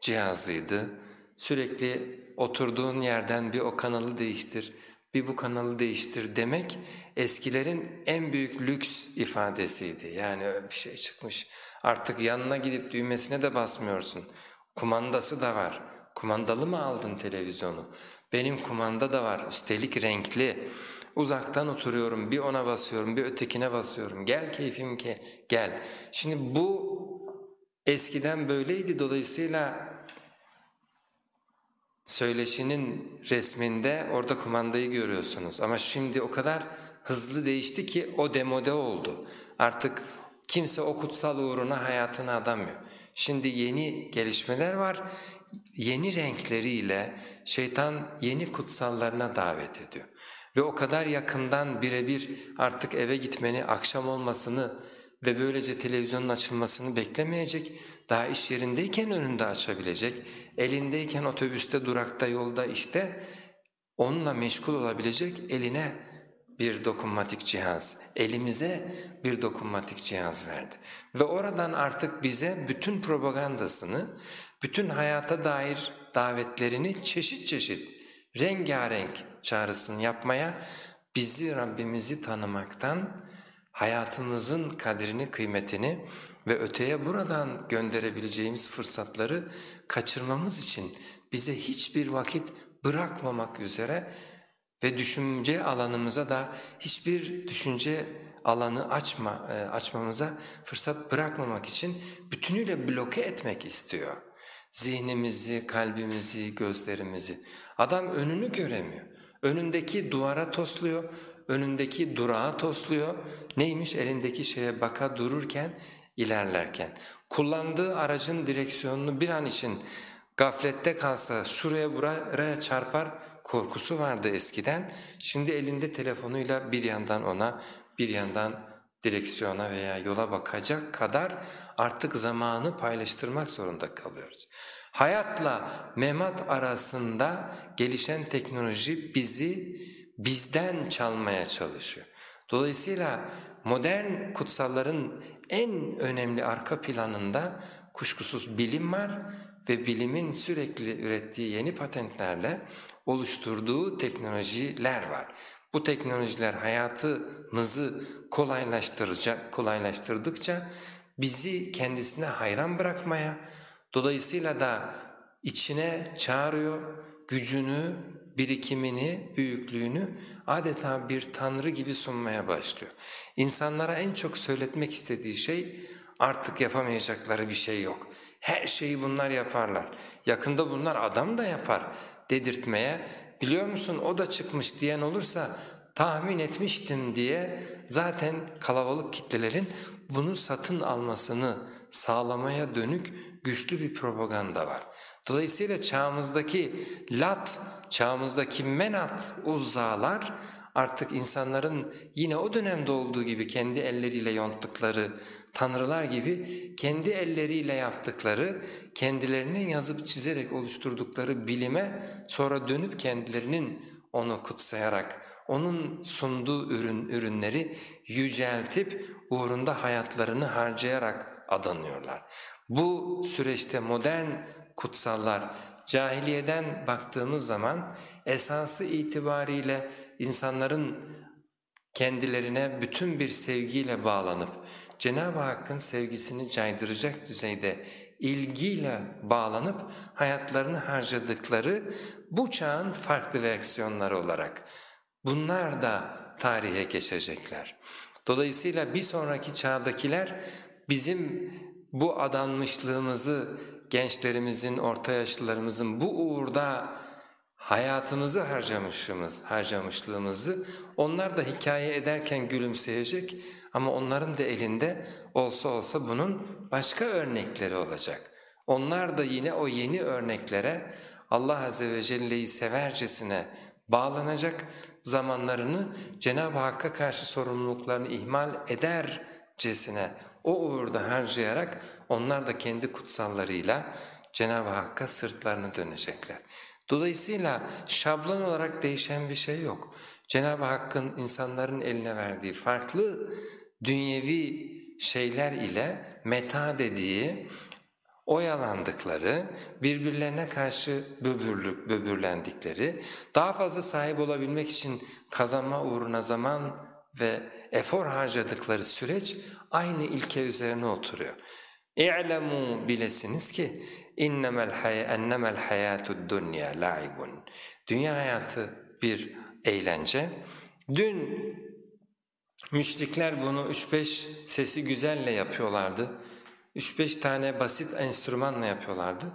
cihazıydı, sürekli oturduğun yerden bir o kanalı değiştir, bir bu kanalı değiştir demek eskilerin en büyük lüks ifadesiydi. Yani bir şey çıkmış. Artık yanına gidip düğmesine de basmıyorsun. Kumandası da var. Kumandalı mı aldın televizyonu? Benim kumanda da var. Üstelik renkli. Uzaktan oturuyorum, bir ona basıyorum, bir ötekine basıyorum. Gel keyfim ke gel. Şimdi bu eskiden böyleydi. Dolayısıyla söyleşinin resminde orada kumandayı görüyorsunuz. Ama şimdi o kadar hızlı değişti ki o demode oldu. Artık kimse o kutsal uğruna hayatını adamıyor. Şimdi yeni gelişmeler var, yeni renkleriyle şeytan yeni kutsallarına davet ediyor. Ve o kadar yakından birebir artık eve gitmeni, akşam olmasını ve böylece televizyonun açılmasını beklemeyecek, daha iş yerindeyken önünde açabilecek, elindeyken otobüste, durakta, yolda işte onunla meşgul olabilecek eline bir dokunmatik cihaz, elimize bir dokunmatik cihaz verdi. Ve oradan artık bize bütün propagandasını, bütün hayata dair davetlerini çeşit çeşit, rengarenk çağrısını yapmaya, bizi Rabbimizi tanımaktan, hayatımızın kadrini, kıymetini ve öteye buradan gönderebileceğimiz fırsatları kaçırmamız için bize hiçbir vakit bırakmamak üzere ve düşünce alanımıza da hiçbir düşünce alanı açma, e, açmamıza fırsat bırakmamak için bütünüyle bloke etmek istiyor. Zihnimizi, kalbimizi, gözlerimizi. Adam önünü göremiyor. Önündeki duvara tosluyor, önündeki durağa tosluyor. Neymiş elindeki şeye baka dururken, ilerlerken. Kullandığı aracın direksiyonunu bir an için gaflette kalsa şuraya buraya çarpar korkusu vardı eskiden. Şimdi elinde telefonuyla bir yandan ona bir yandan direksiyona veya yola bakacak kadar artık zamanı paylaştırmak zorunda kalıyoruz. Hayatla memat arasında gelişen teknoloji bizi bizden çalmaya çalışıyor. Dolayısıyla modern kutsalların en önemli arka planında kuşkusuz bilim var ve bilimin sürekli ürettiği yeni patentlerle oluşturduğu teknolojiler var. Bu teknolojiler hayatımızı kolaylaştıracak, kolaylaştırdıkça bizi kendisine hayran bırakmaya, dolayısıyla da içine çağırıyor, gücünü, birikimini, büyüklüğünü adeta bir tanrı gibi sunmaya başlıyor. İnsanlara en çok söyletmek istediği şey artık yapamayacakları bir şey yok. Her şeyi bunlar yaparlar. Yakında bunlar adam da yapar dedirtmeye biliyor musun o da çıkmış diyen olursa tahmin etmiştim diye zaten kalabalık kitlelerin bunu satın almasını sağlamaya dönük güçlü bir propaganda var. Dolayısıyla çağımızdaki lat, çağımızdaki menat uzzalar artık insanların yine o dönemde olduğu gibi kendi elleriyle yonttukları tanrılar gibi kendi elleriyle yaptıkları, kendilerinin yazıp çizerek oluşturdukları bilime sonra dönüp kendilerinin onu kutsayarak, onun sunduğu ürün ürünleri yüceltip uğrunda hayatlarını harcayarak adanıyorlar. Bu süreçte modern kutsallar cahiliyeden baktığımız zaman esası itibariyle insanların kendilerine bütün bir sevgiyle bağlanıp Cenab-ı Hakk'ın sevgisini caydıracak düzeyde ilgiyle bağlanıp hayatlarını harcadıkları bu çağın farklı versiyonları olarak bunlar da tarihe geçecekler. Dolayısıyla bir sonraki çağdakiler bizim bu adanmışlığımızı gençlerimizin, orta yaşlılarımızın bu uğurda hayatımızı harcamışımız, harcamışlığımızı onlar da hikaye ederken gülümseyecek ama onların da elinde olsa olsa bunun başka örnekleri olacak. Onlar da yine o yeni örneklere Allah Azze ve Celle'yi severcesine bağlanacak zamanlarını Cenab-ı Hakk'a karşı sorumluluklarını ihmal edercesine o uğurda harcayarak onlar da kendi kutsallarıyla Cenab-ı Hakk'a sırtlarını dönecekler. Dolayısıyla şablon olarak değişen bir şey yok. Cenab-ı Hakk'ın insanların eline verdiği farklı dünyevi şeyler ile meta dediği oyalandıkları, birbirlerine karşı böbürlük, böbürlendikleri, daha fazla sahip olabilmek için kazanma uğruna zaman ve efor harcadıkları süreç aynı ilke üzerine oturuyor. İ'lemû bilesiniz ki innemel hay ennemel hayatud dunya la'ibun. Dünya hayatı bir eğlence. Dün müşrikler bunu 3-5 sesi güzelle yapıyorlardı. 3-5 tane basit enstrümanla yapıyorlardı.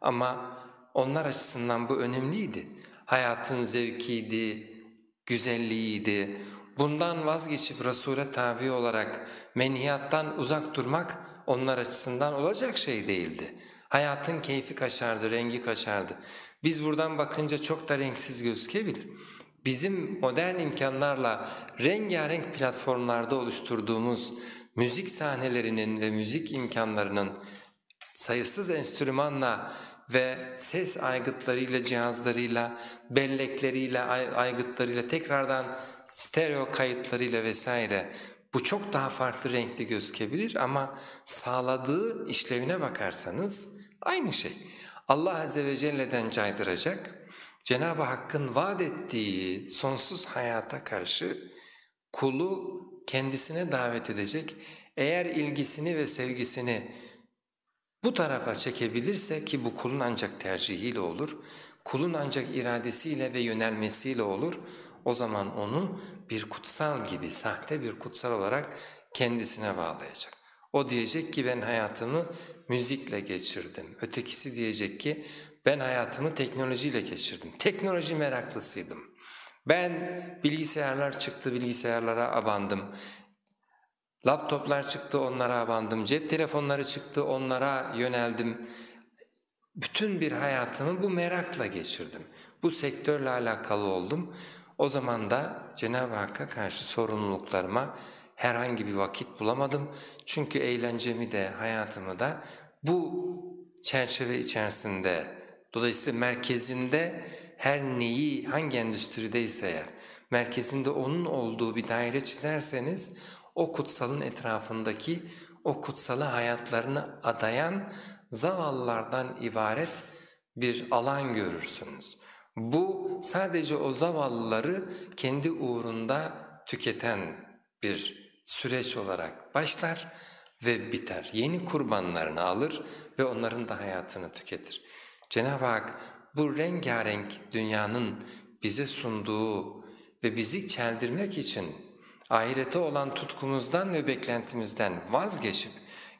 Ama onlar açısından bu önemliydi. Hayatın zevkiydi, güzelliğiydi. Bundan vazgeçip Resul'e tabi olarak menhiyattan uzak durmak onlar açısından olacak şey değildi. Hayatın keyfi kaçardı, rengi kaçardı. Biz buradan bakınca çok da renksiz gözükebilir. Bizim modern imkanlarla rengarenk platformlarda oluşturduğumuz müzik sahnelerinin ve müzik imkanlarının sayısız enstrümanla ve ses aygıtlarıyla, cihazlarıyla, bellekleriyle, aygıtlarıyla, tekrardan stereo kayıtlarıyla vesaire bu çok daha farklı renkli gözükebilir ama sağladığı işlevine bakarsanız aynı şey. Allah Azze ve Celle'den caydıracak, Cenab-ı Hakk'ın vaat ettiği sonsuz hayata karşı kulu kendisine davet edecek, eğer ilgisini ve sevgisini bu tarafa çekebilirse ki bu kulun ancak tercihiyle olur, kulun ancak iradesiyle ve yönelmesiyle olur, o zaman onu bir kutsal gibi, sahte bir kutsal olarak kendisine bağlayacak. O diyecek ki ben hayatımı müzikle geçirdim. Ötekisi diyecek ki ben hayatımı teknolojiyle geçirdim. Teknoloji meraklısıydım. Ben bilgisayarlar çıktı, bilgisayarlara abandım. Laptoplar çıktı, onlara abandım. Cep telefonları çıktı, onlara yöneldim. Bütün bir hayatımı bu merakla geçirdim. Bu sektörle alakalı oldum. O zaman da Cenab-ı Hakk'a karşı sorumluluklarıma herhangi bir vakit bulamadım. Çünkü eğlencemi de hayatımı da bu çerçeve içerisinde, dolayısıyla merkezinde her neyi hangi endüstrideyse eğer, merkezinde onun olduğu bir daire çizerseniz o kutsalın etrafındaki o kutsalı hayatlarını adayan zavallılardan ibaret bir alan görürsünüz. Bu sadece o zavallıları kendi uğrunda tüketen bir süreç olarak başlar ve biter. Yeni kurbanlarını alır ve onların da hayatını tüketir. Cenab-ı Hak bu rengarenk dünyanın bize sunduğu ve bizi çeldirmek için ahirete olan tutkumuzdan ve beklentimizden vazgeçip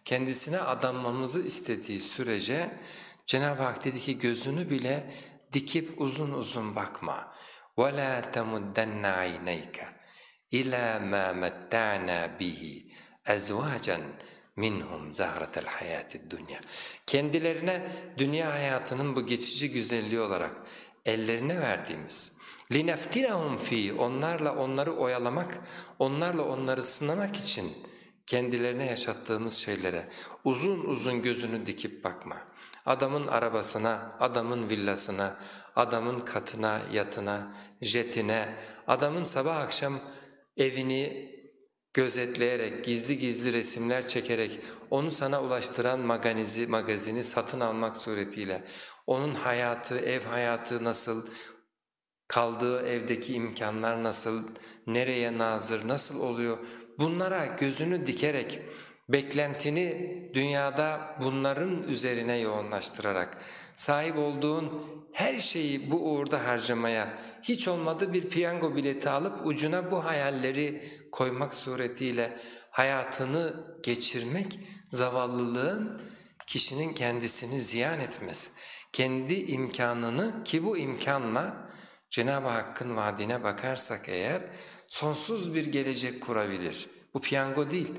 kendisine adanmamızı istediği sürece Cenab-ı Hak dedi ki gözünü bile dikip uzun uzun bakma. وَلَا تَمُدَّنَّ عَيْنَيْكَ إِلَى مَا مَتَّعْنَا بِهِ اَزْوَاجًا minhum zahratel hayatid dunya. Kendilerine dünya hayatının bu geçici güzelliği olarak ellerine verdiğimiz lineftinahum fi onlarla onları oyalamak, onlarla onları sınamak için kendilerine yaşattığımız şeylere uzun uzun gözünü dikip bakma. Adamın arabasına, adamın villasına, adamın katına, yatına, jetine, adamın sabah akşam evini gözetleyerek, gizli gizli resimler çekerek onu sana ulaştıran magazini, magazini satın almak suretiyle onun hayatı, ev hayatı nasıl, kaldığı evdeki imkanlar nasıl, nereye nazır, nasıl oluyor? Bunlara gözünü dikerek beklentini dünyada bunların üzerine yoğunlaştırarak sahip olduğun her şeyi bu uğurda harcamaya hiç olmadı bir piyango bileti alıp ucuna bu hayalleri koymak suretiyle hayatını geçirmek zavallılığın kişinin kendisini ziyan etmesi. Kendi imkanını ki bu imkanla Cenab-ı Hakk'ın vaadine bakarsak eğer sonsuz bir gelecek kurabilir. Bu piyango değil,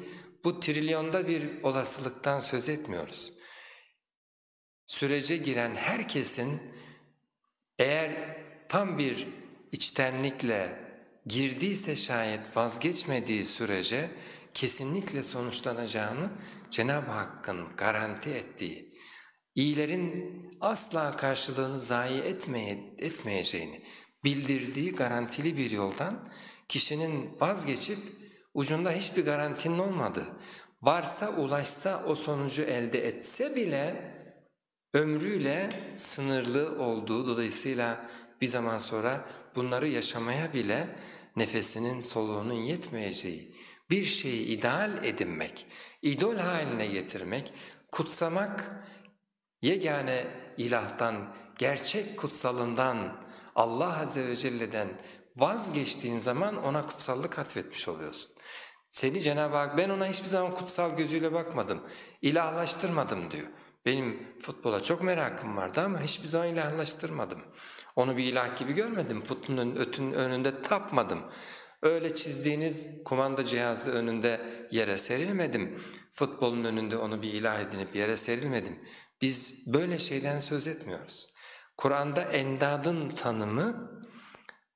bu trilyonda bir olasılıktan söz etmiyoruz. Sürece giren herkesin eğer tam bir içtenlikle girdiyse şayet vazgeçmediği sürece kesinlikle sonuçlanacağını Cenab-ı Hakk'ın garanti ettiği, iyilerin asla karşılığını zayi etmeye, etmeyeceğini bildirdiği garantili bir yoldan kişinin vazgeçip ucunda hiçbir garantinin olmadığı, varsa ulaşsa o sonucu elde etse bile ömrüyle sınırlı olduğu dolayısıyla bir zaman sonra bunları yaşamaya bile nefesinin soluğunun yetmeyeceği bir şeyi ideal edinmek, idol haline getirmek, kutsamak, yegane ilahtan, gerçek kutsalından, Allah Azze ve Celle'den vazgeçtiğin zaman ona kutsallık atfetmiş oluyorsun. Seni Cenab-ı Hak ben ona hiçbir zaman kutsal gözüyle bakmadım, ilahlaştırmadım diyor. Benim futbola çok merakım vardı ama hiçbir zaman ilahlaştırmadım. Onu bir ilah gibi görmedim, putun ötün önünde tapmadım. Öyle çizdiğiniz kumanda cihazı önünde yere serilmedim. Futbolun önünde onu bir ilah edinip yere serilmedim. Biz böyle şeyden söz etmiyoruz. Kur'an'da endadın tanımı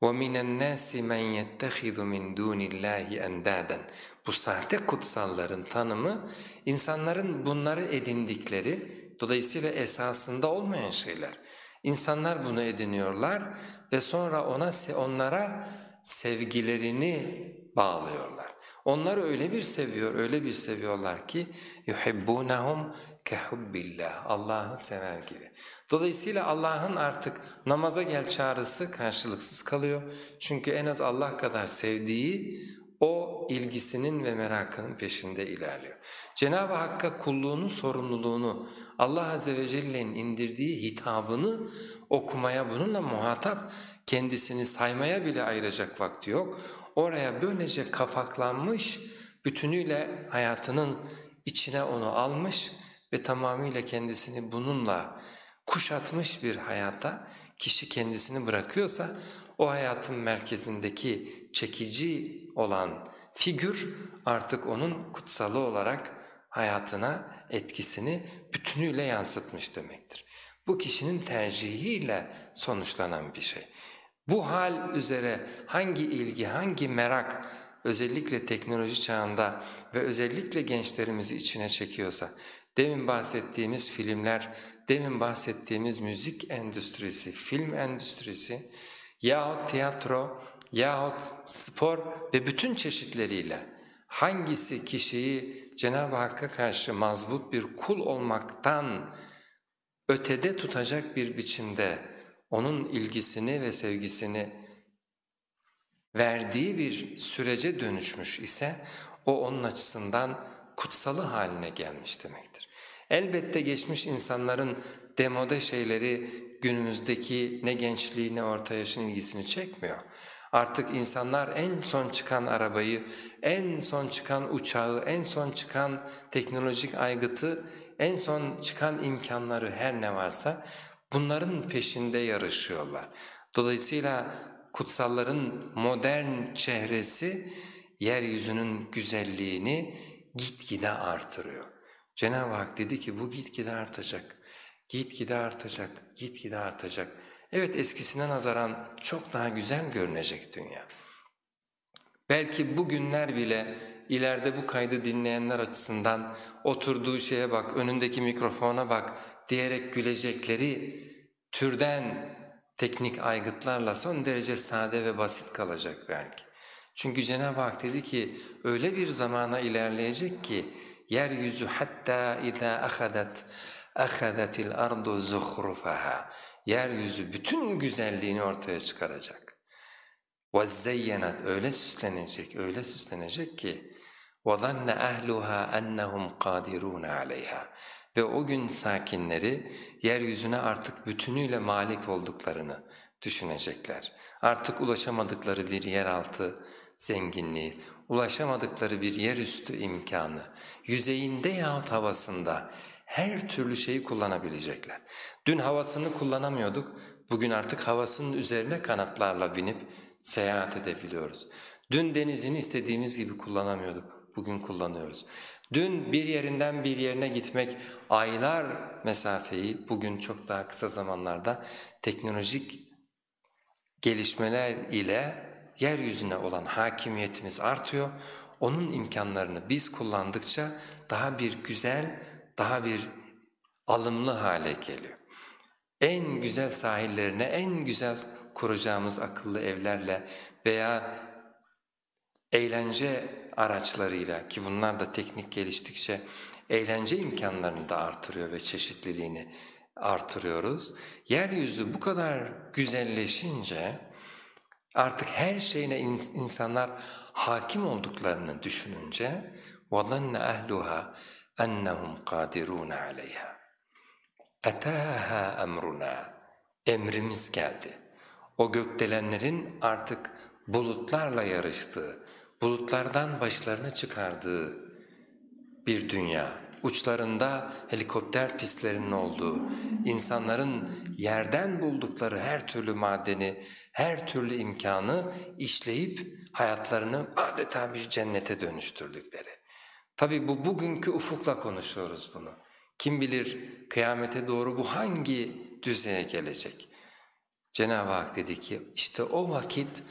وَمِنَ النَّاسِ مَنْ يَتَّخِذُ مِنْ دُونِ اللّٰهِ اَنْدَادًا Bu sahte kutsalların tanımı insanların bunları edindikleri dolayısıyla esasında olmayan şeyler. İnsanlar bunu ediniyorlar ve sonra ona onlara sevgilerini bağlıyorlar. Onları öyle bir seviyor, öyle bir seviyorlar ki yuhibbunahum kehubbillah. Allah'ı sever gibi. Dolayısıyla Allah'ın artık namaza gel çağrısı karşılıksız kalıyor. Çünkü en az Allah kadar sevdiği o ilgisinin ve merakının peşinde ilerliyor. Cenab-ı Hakk'a kulluğunu, sorumluluğunu, Allah Azze ve Celle'nin indirdiği hitabını okumaya, bununla muhatap kendisini saymaya bile ayıracak vakti yok. Oraya böylece kapaklanmış, bütünüyle hayatının içine onu almış ve tamamıyla kendisini bununla kuşatmış bir hayata kişi kendisini bırakıyorsa o hayatın merkezindeki çekici olan figür artık onun kutsalı olarak hayatına etkisini bütünüyle yansıtmış demektir. Bu kişinin tercihiyle sonuçlanan bir şey. Bu hal üzere hangi ilgi, hangi merak özellikle teknoloji çağında ve özellikle gençlerimizi içine çekiyorsa, demin bahsettiğimiz filmler, demin bahsettiğimiz müzik endüstrisi, film endüstrisi yahut tiyatro yahut spor ve bütün çeşitleriyle hangisi kişiyi Cenab-ı Hakk'a karşı mazbut bir kul olmaktan ötede tutacak bir biçimde onun ilgisini ve sevgisini verdiği bir sürece dönüşmüş ise o onun açısından kutsalı haline gelmiş demektir. Elbette geçmiş insanların demode şeyleri günümüzdeki ne gençliği ne orta yaşın ilgisini çekmiyor. Artık insanlar en son çıkan arabayı, en son çıkan uçağı, en son çıkan teknolojik aygıtı, en son çıkan imkanları her ne varsa bunların peşinde yarışıyorlar. Dolayısıyla kutsalların modern çehresi yeryüzünün güzelliğini gitgide artırıyor. Cenab-ı Hak dedi ki bu gitgide artacak, gitgide artacak, gitgide artacak. Evet eskisine nazaran çok daha güzel görünecek dünya. Belki bugünler bile ileride bu kaydı dinleyenler açısından oturduğu şeye bak, önündeki mikrofona bak diyerek gülecekleri türden teknik aygıtlarla son derece sade ve basit kalacak belki. Çünkü Cenab-ı Hak dedi ki öyle bir zamana ilerleyecek ki yeryüzü hatta idâ ahadat ahadetil ardu zuhrufaha yeryüzü bütün güzelliğini ortaya çıkaracak. وَزَّيَّنَتْ öyle süslenecek, öyle süslenecek ki وَظَنَّ أَهْلُهَا أَنَّهُمْ قَادِرُونَ عَلَيْهَا Ve o gün sakinleri yeryüzüne artık bütünüyle malik olduklarını düşünecekler. Artık ulaşamadıkları bir yeraltı zenginliği, ulaşamadıkları bir yerüstü imkanı, yüzeyinde yahut havasında her türlü şeyi kullanabilecekler. Dün havasını kullanamıyorduk, bugün artık havasının üzerine kanatlarla binip seyahat edebiliyoruz. Dün denizini istediğimiz gibi kullanamıyorduk, bugün kullanıyoruz. Dün bir yerinden bir yerine gitmek aylar mesafeyi bugün çok daha kısa zamanlarda teknolojik gelişmeler ile yeryüzüne olan hakimiyetimiz artıyor. Onun imkanlarını biz kullandıkça daha bir güzel, daha bir alımlı hale geliyor. En güzel sahillerine, en güzel kuracağımız akıllı evlerle veya eğlence araçlarıyla ki bunlar da teknik geliştikçe eğlence imkanlarını da artırıyor ve çeşitliliğini artırıyoruz. Yeryüzü bu kadar güzelleşince artık her şeyine insanlar hakim olduklarını düşününce وَظَنَّ أَهْلُهَا أَنَّهُمْ قَادِرُونَ عَلَيْهَا اَتَاهَا اَمْرُنَا Emrimiz geldi. O gökdelenlerin artık bulutlarla yarıştığı, bulutlardan başlarını çıkardığı bir dünya, uçlarında helikopter pistlerinin olduğu, insanların yerden buldukları her türlü madeni, her türlü imkanı işleyip hayatlarını adeta bir cennete dönüştürdükleri. Tabi bu bugünkü ufukla konuşuyoruz bunu. Kim bilir kıyamete doğru bu hangi düzeye gelecek? Cenab-ı Hak dedi ki işte o vakit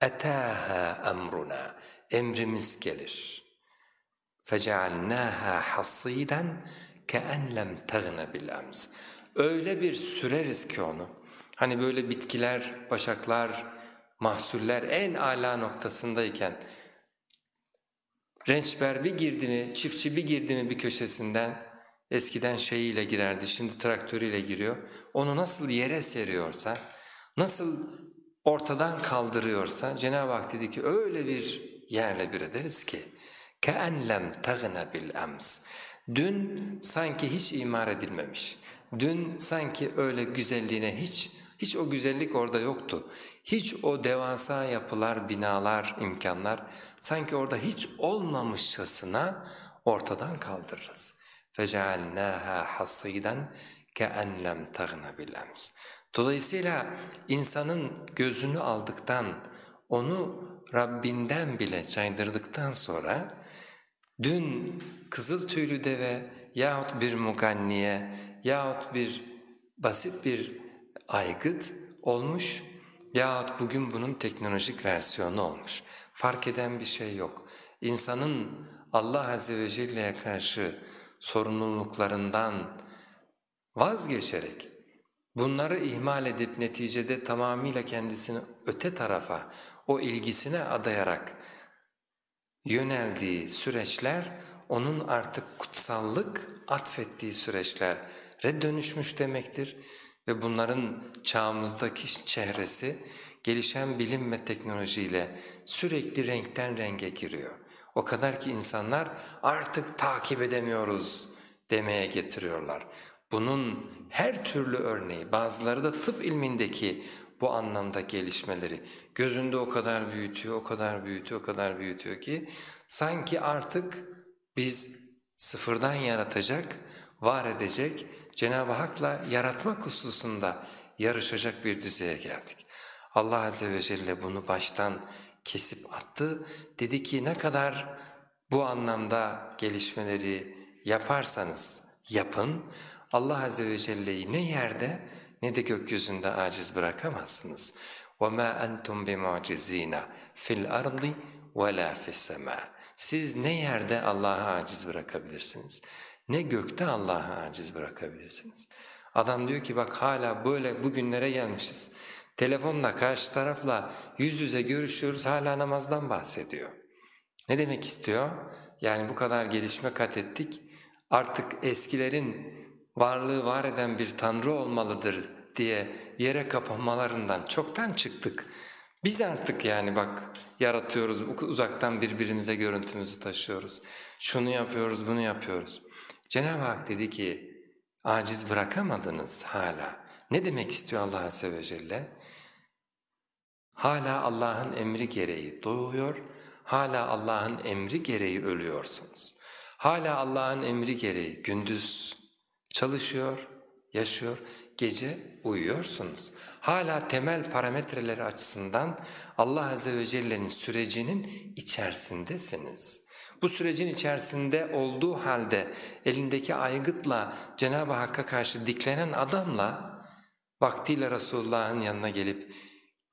etâhâ emruna emrimiz gelir. فَجَعَلْنَاهَا حَصِيدًا كَاَنْ لَمْ تَغْنَ بِالْاَمْزِ Öyle bir süreriz ki onu. Hani böyle bitkiler, başaklar, mahsuller en âlâ noktasındayken rençber bir girdi mi, çiftçi bir girdi mi bir köşesinden eskiden şeyiyle girerdi, şimdi traktörüyle giriyor. Onu nasıl yere seriyorsa, nasıl ortadan kaldırıyorsa Cenab-ı Hak dedi ki öyle bir yerle bir ederiz ki كَاَنْ لَمْ تَغْنَ بِالْاَمْسِ Dün sanki hiç imar edilmemiş, dün sanki öyle güzelliğine hiç hiç o güzellik orada yoktu. Hiç o devasa yapılar, binalar, imkanlar sanki orada hiç olmamışçasına ortadan kaldırırız. فَجَعَلْنَاهَا حَصِيدًا كَاَنْ لَمْ تَغْنَ بِالْاَمْسِ Dolayısıyla insanın gözünü aldıktan, onu Rabbinden bile caydırdıktan sonra dün kızıl tüylü deve yahut bir muganniye yahut bir basit bir aygıt olmuş yahut bugün bunun teknolojik versiyonu olmuş. Fark eden bir şey yok. İnsanın Allah Azze ve Celle'ye karşı sorumluluklarından vazgeçerek bunları ihmal edip neticede tamamıyla kendisini öte tarafa, o ilgisine adayarak yöneldiği süreçler onun artık kutsallık atfettiği süreçlere dönüşmüş demektir ve bunların çağımızdaki çehresi gelişen bilim ve teknolojiyle sürekli renkten renge giriyor. O kadar ki insanlar artık takip edemiyoruz demeye getiriyorlar. Bunun her türlü örneği, bazıları da tıp ilmindeki bu anlamda gelişmeleri gözünde o kadar büyütüyor, o kadar büyütüyor, o kadar büyütüyor ki sanki artık biz sıfırdan yaratacak, var edecek, Cenab-ı Hak'la yaratmak hususunda yarışacak bir düzeye geldik. Allah Azze ve Celle bunu baştan kesip attı. Dedi ki ne kadar bu anlamda gelişmeleri yaparsanız yapın, Allah Azze ve Celle'yi ne yerde ne de gökyüzünde aciz bırakamazsınız. وَمَا أَنْتُمْ بِمُعْجِز۪ينَ فِي الْأَرْضِ وَلَا فِي السَّمَاءِ Siz ne yerde Allah'a aciz bırakabilirsiniz, ne gökte Allah'a aciz bırakabilirsiniz. Adam diyor ki bak hala böyle bugünlere gelmişiz. Telefonla karşı tarafla yüz yüze görüşüyoruz hala namazdan bahsediyor. Ne demek istiyor? Yani bu kadar gelişme kat ettik artık eskilerin varlığı var eden bir tanrı olmalıdır diye yere kapanmalarından çoktan çıktık. Biz artık yani bak yaratıyoruz, uzaktan birbirimize görüntümüzü taşıyoruz. Şunu yapıyoruz, bunu yapıyoruz. Cenab-ı Hak dedi ki, aciz bırakamadınız hala. Ne demek istiyor Allah Azze ve Celle? Hala Allah'ın emri gereği doğuyor, hala Allah'ın emri gereği ölüyorsunuz. Hala Allah'ın emri gereği gündüz çalışıyor, yaşıyor, gece uyuyorsunuz. Hala temel parametreleri açısından Allah Azze ve Celle'nin sürecinin içerisindesiniz. Bu sürecin içerisinde olduğu halde elindeki aygıtla Cenab-ı Hakk'a karşı diklenen adamla vaktiyle Resulullah'ın yanına gelip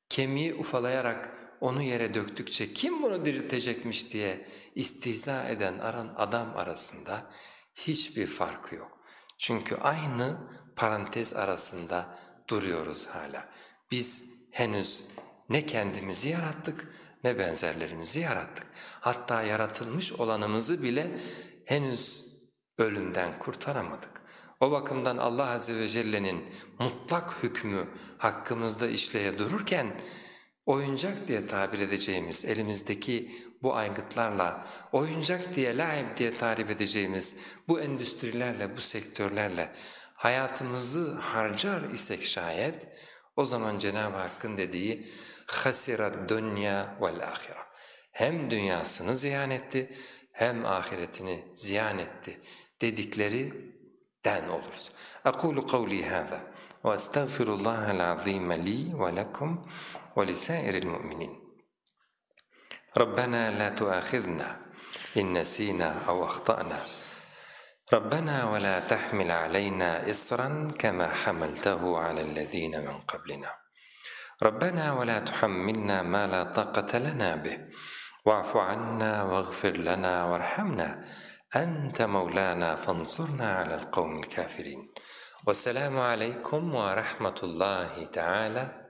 kemiği ufalayarak onu yere döktükçe kim bunu diriltecekmiş diye istihza eden aran adam arasında hiçbir farkı yok. Çünkü aynı parantez arasında duruyoruz hala. Biz henüz ne kendimizi yarattık ne benzerlerimizi yarattık. Hatta yaratılmış olanımızı bile henüz ölümden kurtaramadık. O bakımdan Allah Azze ve Celle'nin mutlak hükmü hakkımızda işleye dururken oyuncak diye tabir edeceğimiz elimizdeki bu aygıtlarla, oyuncak diye laib diye tarif edeceğimiz bu endüstrilerle, bu sektörlerle hayatımızı harcar isek şayet o zaman Cenab-ı Hakk'ın dediği hasira dünya vel ahira. Hem dünyasını ziyan etti hem ahiretini ziyan etti dedikleri den oluruz. Aqulu kavli hada ve estağfirullahal azim li ve lekum. ولسائر المؤمنين. ربنا لا تؤاخذنا إن نسينا أو أخطأنا. ربنا ولا تحمل علينا إصرا كما حملته على الذين من قبلنا. ربنا ولا تحملنا ما لا طاقة لنا به. واعف عنا واغفر لنا وارحمنا. أنت مولانا فانصرنا على القوم الكافرين. والسلام عليكم ورحمة الله تعالى